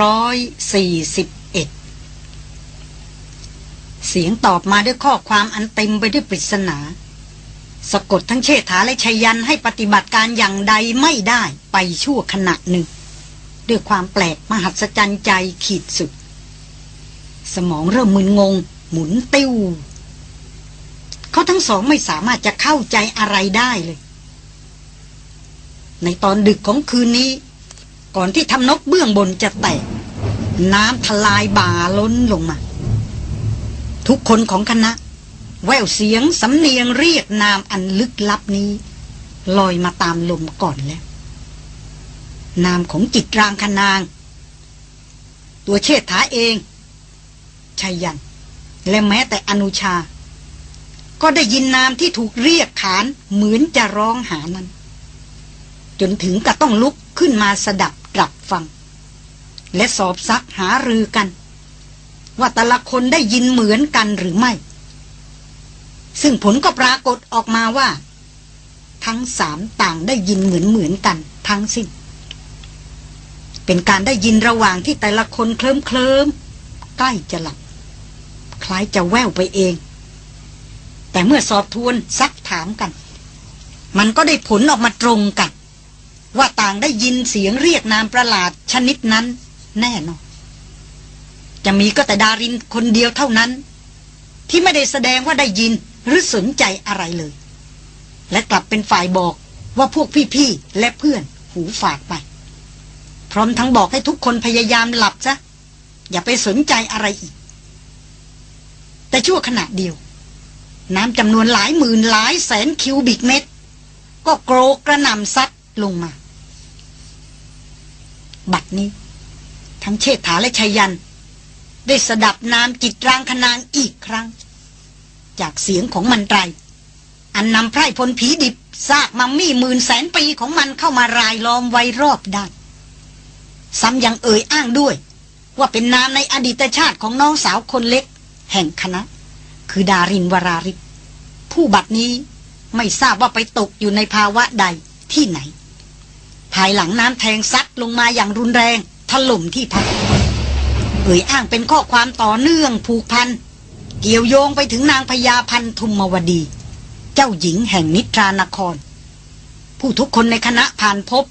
A: 2541 เสียงตอบมาด้วยข้อความอันเต็มไปด้วยปริศนา สะกดทั้งเชษฐาและชยันให้ปฏิบัติการอย่างใดไม่ได้ไปชั่วขณะหนึ่ง ด้วยความแปลกมหัศจรรย์ใจขีดสุด สมองเริ่มมึนงง หมุนติ้วเขาทั้งสองไม่สามารถจะเข้าใจอะไรได้เลย ในตอนดึกของคืนนี้ ก่อนที่ทำนกเบื้องบนจะแตก น้ำทลายบ่าล้นลงมา ทุกคนของคณะ แววเสียงสำเนียงเรียกนามอันลึกลับนี้ ลอยมาตามลมก่อนแล้ว นามของจิตรางคนาง ตัวเชษฐาเองชายัน และแม้แต่อนุชา ก็ได้ยินนามที่ถูกเรียกขานเหมือนจะร้องหานั้น จนถึงกับต้องลุกขึ้นมาสดับ กลับฟัง และสอบซักหารือกัน ว่าแต่ละคนได้ยินเหมือนกันหรือไม่ ซึ่งผลก็ปรากฏออกมาว่า ทั้งสามต่างได้ยินเหมือนเหมือนกัน ทั้งสิ้น เป็นการได้ยินระหว่างที่แต่ละคนเคลิ้มเคลิมใกล้จะหลับ คล้ายจะแววไปเอง แต่เมื่อสอบทวนซักถามกัน มันก็ได้ผลออกมาตรงกัน ว่าต่างได้ยินเสียงเรียกนามประหลาดชนิดนั้น แน่นอน จะมีก็แต่ดารินคนเดียวเท่านั้น ที่ไม่ได้แสดงว่าได้ยินหรือสนใจอะไรเลย และกลับเป็นฝ่ายบอกว่าพวกพี่ๆและเพื่อนหูฝาดไป พร้อมทั้งบอกให้ทุกคนพยายามหลับซะอย่าไปสนใจอะไรอีก แต่ชั่วขณะเดียว น้ำจำนวนหลายหมื่นหลายแสนคิวบิกเมตร ก็โกรกกระนำซัดลงมา บัดนี้ ทั้งเชษฐาและชัยยัน ได้สดับนามจิตรางคนางอีกครั้ง จากเสียงของมันไตรอันนำไพร่พลผีดิบซากมัมมี่หมื่นแสนปีของมันเข้ามารายล้อมไว้รอบด้านซ้ำยังเอ่ยอ้างด้วย ว่าเป็นนามในอดีตชาติของน้องสาวคนเล็ก แห่งคณะ คือดารินวราริศผู้บัดนี้ไม่ทราบว่าไปตกอยู่ในภาวะใดที่ไหน ภายหลังน้ำแทงซัดลงมาอย่างรุนแรง ถล่มที่พัก เอ่ยอ้างเป็นข้อความต่อเนื่องผูกพัน เกี่ยวโยงไปถึงนางพญาพันธุมวดี เจ้าหญิงแห่งนิทรานคร ผู้ทุกคนในคณะผ่านพบ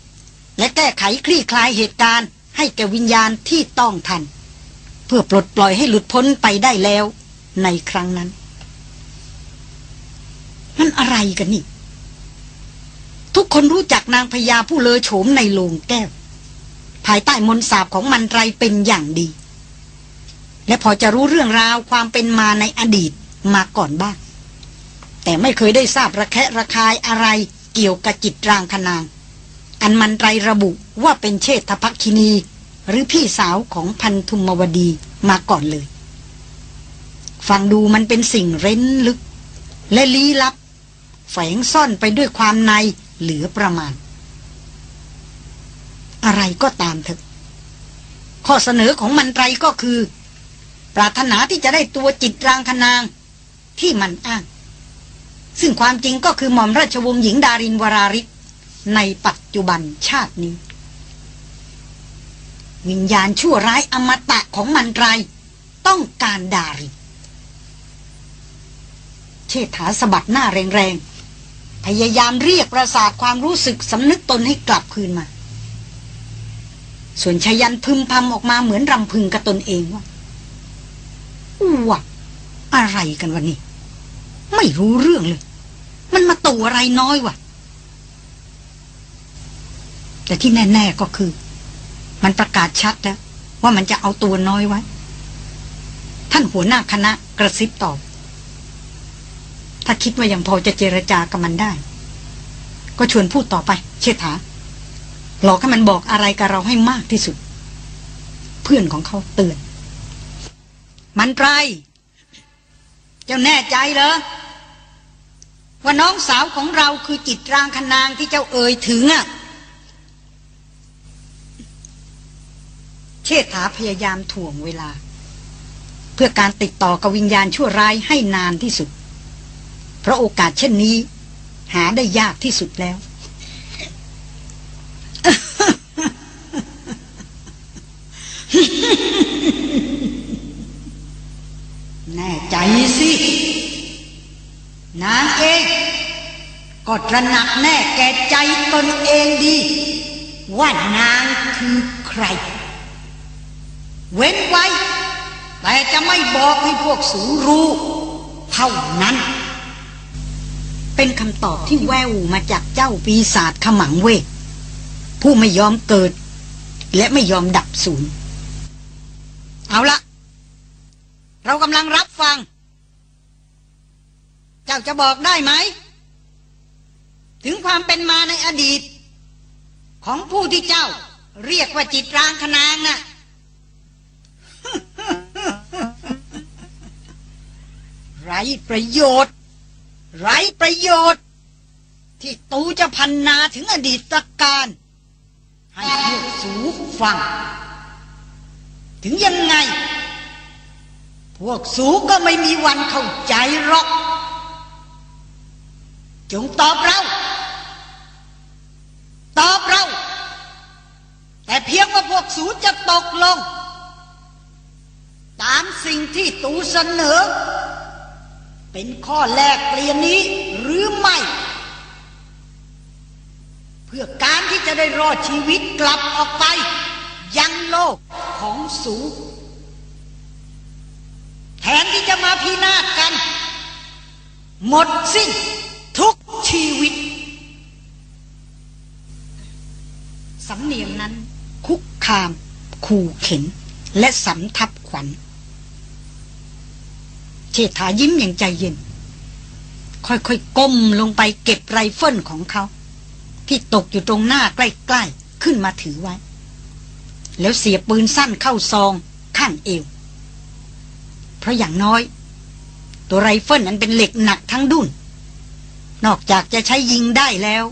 A: และแก้ไขคลี่คลายเหตุการณ์ ให้แก่วิญญาณที่ต้องทัน เพื่อปลดปล่อยให้หลุดพ้นไปได้แล้ว ในครั้งนั้น มันอะไรกันนี่ ทุกคนรู้จักนางพญาผู้เลอโฉมในโลงแก้ว ภายใต้มนสาบของมันไรเป็นอย่างดี และพอจะรู้เรื่องราวความเป็นมาในอดีตมาก่อนบ้าง แต่ไม่เคยได้ทราบระแคะระคายอะไรเกี่ยวกับจิตรางคนาง อันมันไรระบุว่าเป็นเชษฐภัคินี หรือพี่สาวของพันธุมวดีมาก่อนเลย ฟังดูมันเป็นสิ่งเร้นลึก และลี้ลับแฝงซ่อนไปด้วยความใน เหลือประมาณ อะไรก็ตามเถอะข้อเสนอของมันไรก็คือ ปรารถนาที่จะได้ตัวจิตรางคนาง ที่มันอ้าง ซึ่งความจริงก็คือหม่อมราชวงศ์หญิงดารินวราริศในปัจจุบันชาตินี้ วิญญาณชั่วร้ายอมตะของมันไร ต้องการดารินเชษฐาสะบัดหน้าแรงๆ พยายามเรียกประสาทความรู้สึกสำนึกตนให้กลับคืนมา ส่วนชยันพึมพำออกมาเหมือนรำพึงกับตนเองว่าอ้วอะไรกันวะนี่ไม่รู้เรื่องเลย มันมาตัวอะไรน้อยวะแต่ที่แน่ ๆก็คือ มันประกาศชัดแล้วว่ามันจะเอาตัวน้อยไว้ ท่านหัวหน้าคณะกระซิบตอบ ถ้าคิดว่ายังพอจะเจรจากับมันได้ ก็ชวนพูดต่อไป เชษฐาหลอกให้มันบอกอะไรกับเราให้มากที่สุด เพื่อนของเขาเตือน มันไรเจ้าแน่ใจเหรอว่าน้องสาวของเราคือจิตรางคนางที่เจ้าเอ่ยถึงอะเชษฐาพยายามถ่วงเวลา เพื่อการติดต่อกับวิญญาณชั่วร้ายให้นานที่สุด ราะโอกาสเช่นนี้ หาได้ยากที่สุดแล้ว แน่ใจสิ นางเองก็ตระหนักแน่แก่ใจตนเองดี ว่านางคือใคร เว้นไว้ แต่จะไม่บอกให้พวกสูรู้ เท่านั้น เป็นคำตอบที่แววมาจากเจ้าปีศาจขมังเวทผู้ไม่ยอมเกิด และไม่ยอมดับสูญเอาละเรากำลังรับฟัง เจ้าจะบอกได้ไหม ถึงความเป็นมาในอดีต ของผู้ที่เจ้า เรียกว่าจิตรางคนางน่ะไรประโยชน์ ไรประโยชน์ ที่ตูจะพันนาถึงอดีตการ ให้พวกสูฟัง ถึงยังไง พวกสูก็ไม่มีวันเข้าใจหรอก จงตอบเรา ตอบเรา แต่เพียงว่าพวกสูจะตกลง ตามสิ่งที่ตูเสนอ เป็นข้อแลกเปลี่ยนนี้หรือไม่ เพื่อการที่จะได้รอดชีวิตกลับออกไป ยังโลกของสูแทนที่จะมาพินาศกัน หมดสิ้นทุกชีวิต สำเนียงนั้นคุกคาม ขู่เข็ญ และสำทับขวัญ เชษฐายิ้มอย่างใจเย็น ค่อยๆก้มลงไปเก็บไรเฟิลของเขา ที่ตกอยู่ตรงหน้าใกล้ๆ ขึ้นมาถือไว้ แล้วเสียบปืนสั้นเข้าซองข้างเอว เพราะอย่างน้อย ตัวไรเฟิลนั้นเป็นเหล็กหนักทั้งดุนนอกจากจะใช้ยิงได้แล้ว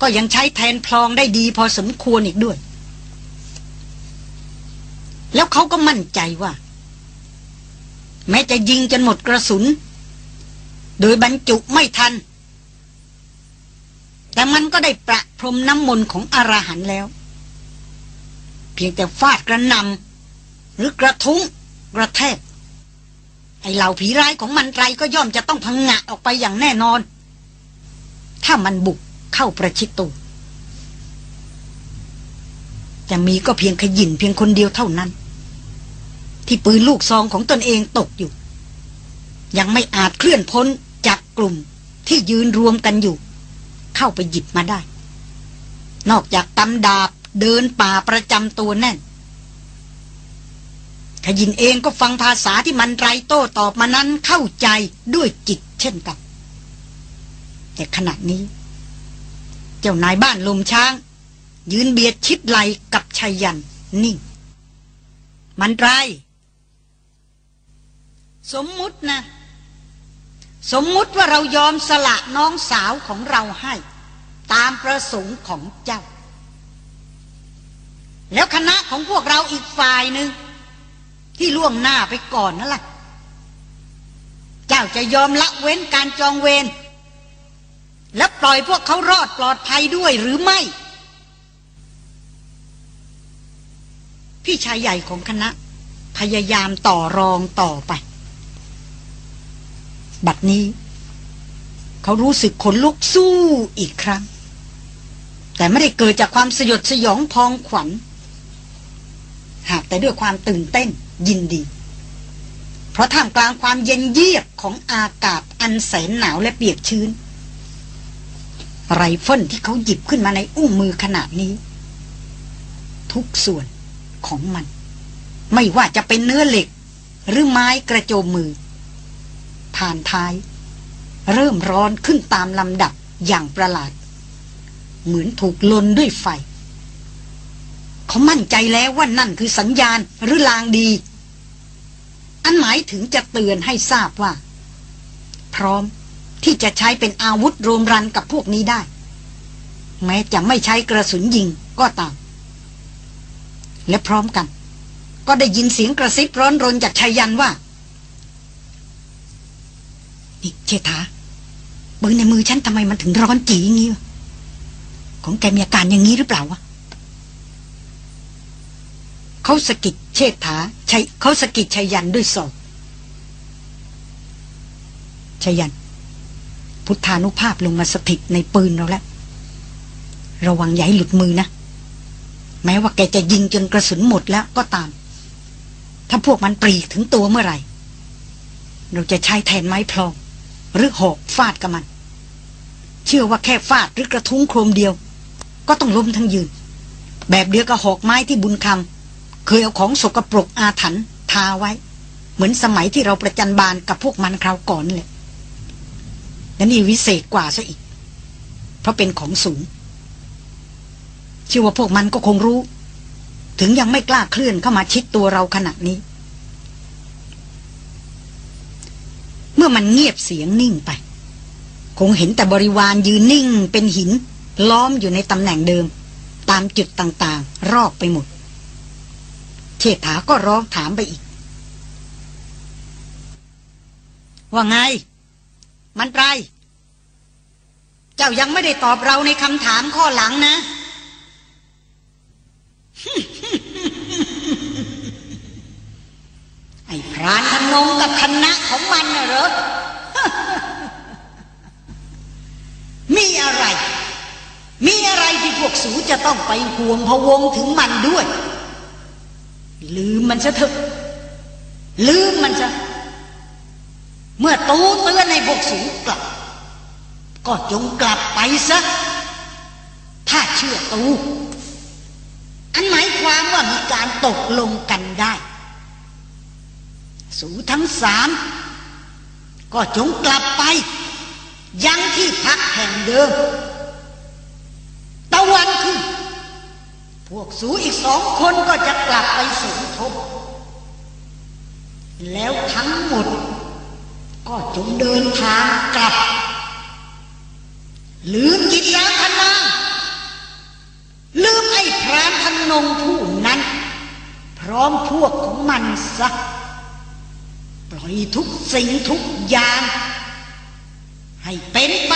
A: ก็ยังใช้แทนพลองได้ดีพอสมควรอีกด้วย แล้วเขาก็มั่นใจว่า แม้จะยิงจนหมดกระสุน โดยบรรจุไม่ทัน แต่มันก็ได้ประพรมน้ำมนต์ของอรหันแล้ว เพียงแต่ฟาดกระนำหรือกระทุ้งกระแทกไอเหล่าผีร้ายของมันไรก็ย่อมจะต้องพังงะออกไปอย่างแน่นอน ถ้ามันบุกเข้าประชิดตัวจะมีก็เพียงขยินเพียงคนเดียวเท่านั้น ที่ปืนลูกซองของตนเองตกอยู่ ยังไม่อาจเคลื่อนพ้นจากกลุ่มที่ยืนรวมกันอยู่ เข้าไปหยิบมาได้ นอกจากตำดาบเดินป่าประจำตัวแน่น ขยินเองก็ฟังภาษาที่มันไรโต้ตอบมานั้นเข้าใจด้วยจิตเช่นกัน แต่ขณะนี้ เจ้านายบ้านลมช้าง ยืนเบียดชิดไหลกับชายันนิ่ง มันไร สมมุตินะ สมมุติว่าเรายอมสละน้องสาวของเราให้ ตามประสงค์ของเจ้า แล้วคณะของพวกเราอีกฝ่ายหนึ่งที่ล่วงหน้าไปก่อนนั่นแหละเจ้าจะยอมละเว้นการจองเวรและปล่อยพวกเขารอดปลอดภัยด้วยหรือไม่ พี่ชายใหญ่ของคณะ พยายามต่อรองต่อไป บัดนี้ เขารู้สึกขนลุกสู้อีกครั้ง แต่ไม่ได้เกิดจากความสยดสยองพองขวัญ หากแต่ด้วยความตื่นเต้นยินดี เพราะท่ามกลางความเย็นเยียบของอากาศอันแสนหนาวและเปียกชื้น ไรเฟิลที่เขาหยิบขึ้นมาในอุ้งมือขนาดนี้ ทุกส่วนของมัน ไม่ว่าจะเป็นเนื้อเหล็ก หรือไม้กระโจมมือ ผ่านท้าย เริ่มร้อนขึ้นตามลำดับอย่างประหลาด เหมือนถูกลนด้วยไฟ เขามั่นใจแล้วว่านั่นคือสัญญาณหรือลางดี อันหมายถึงจะเตือนให้ทราบว่า พร้อมที่จะใช้เป็นอาวุธรวมรันกับพวกนี้ได้ แม้จะไม่ใช้กระสุนยิงก็ตาม และพร้อมกัน ก็ได้ยินเสียงกระซิบร้อนรนจากชายันว่า นี่เชษฐาปืนในมือฉันทำไมมันถึงร้อนจีอย่างนี้วะของแกมีอาการอย่างนี้หรือเปล่าวะเขาสะกิดเชษฐาใช้เขาสะกิดชายันด้วยศอกชายัน พุทธานุภาพลงมาสถิตในปืนเราแล้ว ระวังอย่าให้หลุดมือนะ แม้ว่าแกจะยิงจนกระสุนหมดแล้วก็ตาม ถ้าพวกมันปรีถึงตัวเมื่อไหร่ เราจะใช้แทนไม้พลอง หรือหอกฟาดกับมัน เชื่อว่าแค่ฟาดหรือกระทุ้งโครมเดียว ก็ต้องล้มทั้งยืน แบบเดียวกับหอกไม้ที่บุญคำเคยเอาของสกรปรกอาถรรพ์ทาไว้ เหมือนสมัยที่เราประจันบานกับพวกมันคราวก่อนเลยและนี่วิเศษกว่าซะอีก เพราะเป็นของสูง เชื่อว่าพวกมันก็คงรู้ ถึงยังไม่กล้าเคลื่อนเข้ามาชิดตัวเราขณะนี้ เมื่อมันเงียบเสียงนิ่งไป คงเห็นแต่บริวารยืนนิ่งเป็นหิน ล้อมอยู่ในตำแหน่งเดิม ตามจุดต่างๆ รอบไปหมดเชษฐาก็ร้องถามไปอีก ว่าไง มันไรเจ้ายังไม่ได้ตอบเราในคำถามข้อหลังนะ ไอ้ พรานธนงกับคณะของมันน่ะหรอมีอะไร มีอะไรที่พวกสูจะต้องไปห่วงพะวงถึงมันด้วย ลืมมันซะเถอะ ลืมมันซะ เมื่อตูเตือนในพวกสูกลับ ก็จงกลับไปซะ ถ้าเชื่อตูอันหมายความว่ามีการตกลงกันได้ สูทั้งสามก็จงกลับไป ยังที่พักแห่งเดิม ตะวันขึ้น พวกสูอีกสองคนก็จะกลับไปสมทบ แล้วทั้งหมด ก็จงเดินทางกลับ ลืมจิตราคณาลืมไอ้พรานพนงผู้นั้น พร้อมพวกของมันซะ ปล่อยทุกสิ่งทุกอย่าง ให้เป็นไป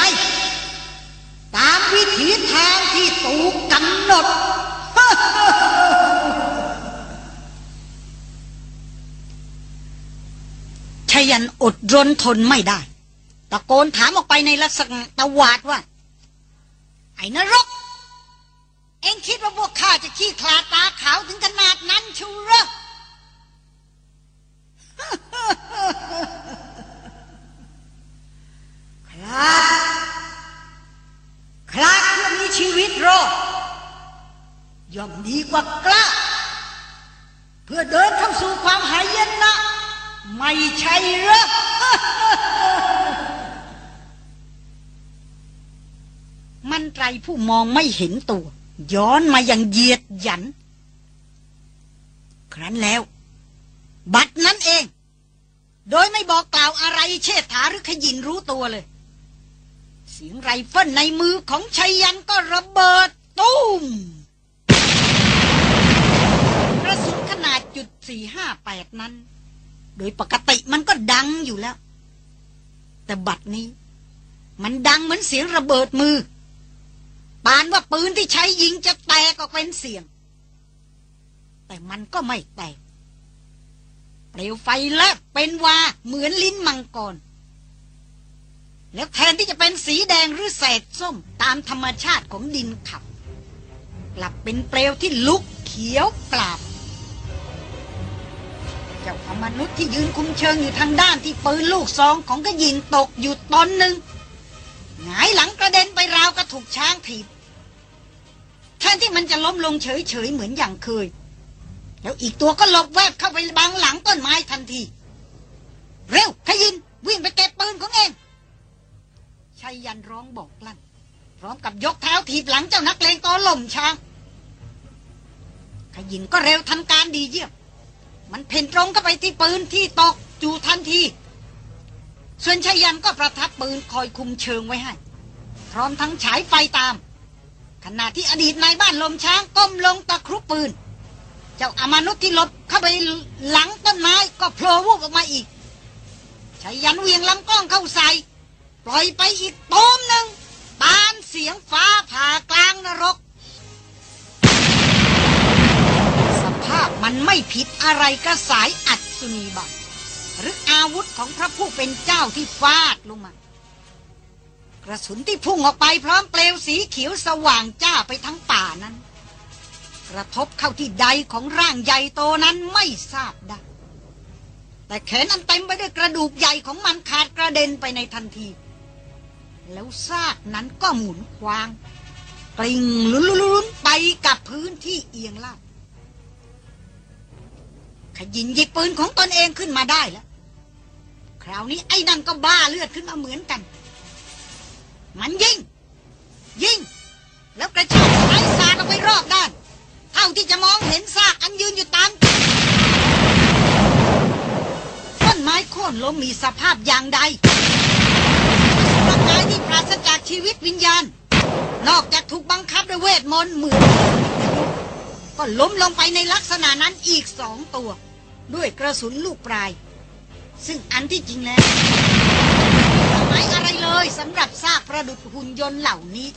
A: ตามวิถีทางที่ตูกำหนด ชยันอดรนทนไม่ได้ ตะโกนถามออกไปในลักษณะตะวาดว่า ไอ้นรก เอ็งคิดว่าพวกข้าจะขี้คลาตาขาวถึงขนาดนั้นชูเหรอ คลาดคลาดเพื่อมีชีวิตรอดย่อมดีกว่ากล้า เพื่อเดินเข้าสู่ความหายนนะไม่ใช่หรอมันไตรผู้มองไม่เห็นตัว ย้อนมาอย่างเยียดหยัน ครั้นแล้ว บัตรนั้นเอง โดยไม่บอกกล่าวอะไรเชษฐาหรือขยินรู้ตัวเลย เสียงไรเฟิลในมือของชัยยันก็ระเบิดตุ้มกระสุนขนาดจุดสี่ห้าแปดนั้น โดยปกติมันก็ดังอยู่แล้ว แต่บัดนี้ มันดังเหมือนเสียงระเบิดมือปานว่าปืนที่ใช้ยิงจะแตกออกเป็นเสียง แต่มันก็ไม่แตก เปลวไฟแลบเป็นวาเหมือนลิ้นมังกร แล้วแทนที่จะเป็นสีแดงหรือแสดส้มตามธรรมชาติของดินขับ กลับเป็นเปลวที่ลุกเขียวกลาบเจ้าอมนุษย์ที่ยืนคุมเชิงอยู่ทางด้านที่ปืนลูกซองของกระยินตกอยู่ตอนหนึ่งหงายหลังกระเด็นไปราวกระถูกช้างถีบแทนที่มันจะล้มลงเฉยๆเหมือนอย่างเคย แล้วอีกตัวก็หลบแวบเข้าไปบังหลังต้นไม้ทันที เร็วขยินวิ่งไปเก็บปืนของเองชัยยันร้องบอกลั่น พร้อมกับยกเท้าถีบหลังเจ้านักเลงตัวหล่มช้างขยินก็เร็วทำการดีเยี่ยม มันเพ่นตรงเข้าไปที่ปืนที่ตกอยู่ทันที ส่วนชัยยันก็ประทับปืนคอยคุมเชิงไว้ให้ พร้อมทั้งฉายไฟตาม ขณะที่อดีตนายบ้านลมช้างก้มลงตะครุบปืน เจ้าอมนุษย์ที่หลบเข้าไปหลังต้นไม้ก็โผล่วูบออกมาอีกชัยยันเวียงลำกล้องเข้าใส่ ปล่อยไปอีกตูมหนึ่งปานเสียงฟ้าผ่ากลางนรก สภาพมันไม่ผิดอะไรกระสายอัศนีบัตหรืออาวุธของพระผู้เป็นเจ้าที่ฟาดลงมากระสุนที่พุ่งออกไปพร้อมเปลวสีเขียวสว่างจ้าไปทั้งป่านั้น กระทบเข้าที่ใดของร่างใหญ่โตนั้นไม่ทราบได้ แต่แขนอันเต็มไปด้วยกระดูกใหญ่ของมันขาดกระเด็นไปในทันที แล้วซากนั้นก็หมุนควาง กลิ้งลุ้นๆไปกับพื้นที่เอียงลาดขยินหยิบปืนของตนเองขึ้นมาได้แล้ว คราวนี้ไอ้นั่นก็บ้าเลือดขึ้นมาเหมือนกัน มันยิง ยิง แล้วกระชากสายสาดออกไปรอบด้าน เท่าที่จะมองเห็นซากอันยืนอยู่ตามต้นไม้โค่นล้มมีสภาพอย่างใดร่างกายที่ปราศจากชีวิตวิญญาณ นอกจากถูกบังคับด้วยเวทมนต์เหมือก็ล้มลงไปในลักษณะนั้นอีกสองตัว ด้วยกระสุนลูกปลาย ซึ่งอันที่จริงแล้วหมายอะไรเลยสำหรับซากประดุจหุ่นยนต์เหล่านี้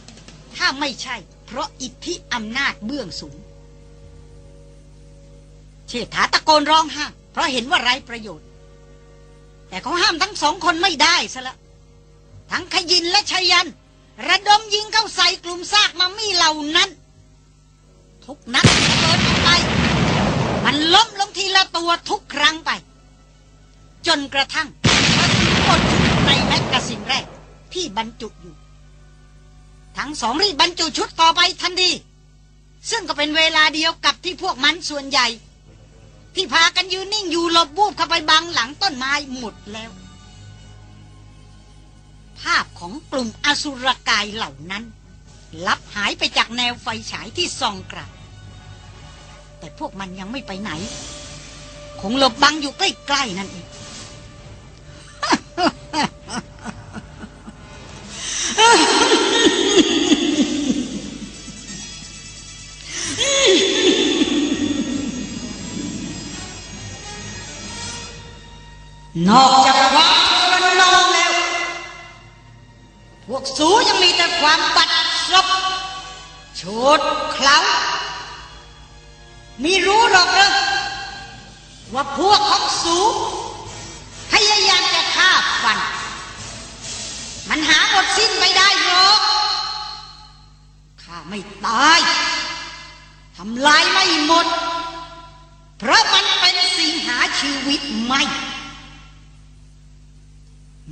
A: ถ้าไม่ใช่ เพราะอิทธิอำนาจเบื้องสูง ชษฐาตะโกนร้องห้ามเพราะเห็นว่าไร้ประโยชน์ แต่เขาห้ามทั้งสองคนไม่ได้ซะละทั้งขยินและชยัน ระดมยิงเข้าใส่กลุ่มซากมัมมี่เหล่านั้น ทุกนัดที่เกิดออกไป มันล้มลงทีละตัวทุกครั้งไป จนกระทั่งมาถึงหมดชุดในแมกกาซินแรกที่บรรจุอยู่ ทั้งสองรีบบรรจุชุดต่อไปทันทีซึ่งก็เป็นเวลาเดียวกับที่พวกมันส่วนใหญ่ ที่พากันยืนนิ่งอยู่หลบบูบเข้าไปบังหลังต้นไม้หมดแล้ว ภาพของกลุ่มอสุรกายเหล่านั้น ลับหายไปจากแนวไฟฉายที่ส่องกราบแต่พวกมันยังไม่ไปไหน คงหลบบังอยู่ใกล้ๆนั่นเอง นอกจากความระนองแล้ว พวกสูยังมีแต่ความบัดซบโฉดเคล้ามีรู้หรอกเหรอว่าพวกของสูพยายามจะฆ่าฟัน มันหาหมดสิ้นไม่ได้หรอกาไม่ตายทำลายไม่หมด เพราะมันเป็นสิ่งหาชีวิตไม่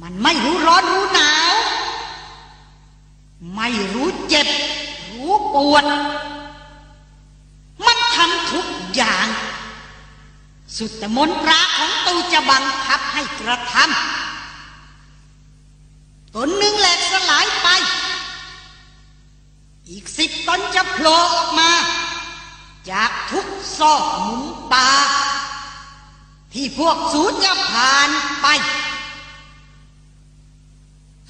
A: มันไม่รู้ร้อนรู้หนาว ไม่รู้เจ็บ รู้ปวด มันทำทุกอย่าง สุดแต่มนตราของตูจะบังคับให้กระทำตนหนึ่งแหลกสลายไป อีกสิบตนจะโผล่ออกมา จากทุกซอกมุมป่าที่พวกสูญจะผ่านไป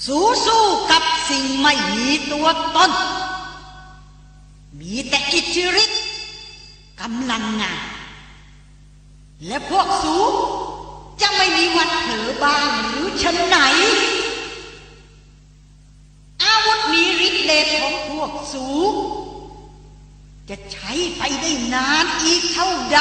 A: สู้สู้กับสิ่งไม่มีตัวตน มีแต่อิทธิฤทธิ์กำลังงาน และพวกสูจะไม่มีวันเผลอบ้างหรือชนไหน อาวุธมีฤทธิ์เดชของพวกสู จะใช้ไปได้นานอีกเท่าใด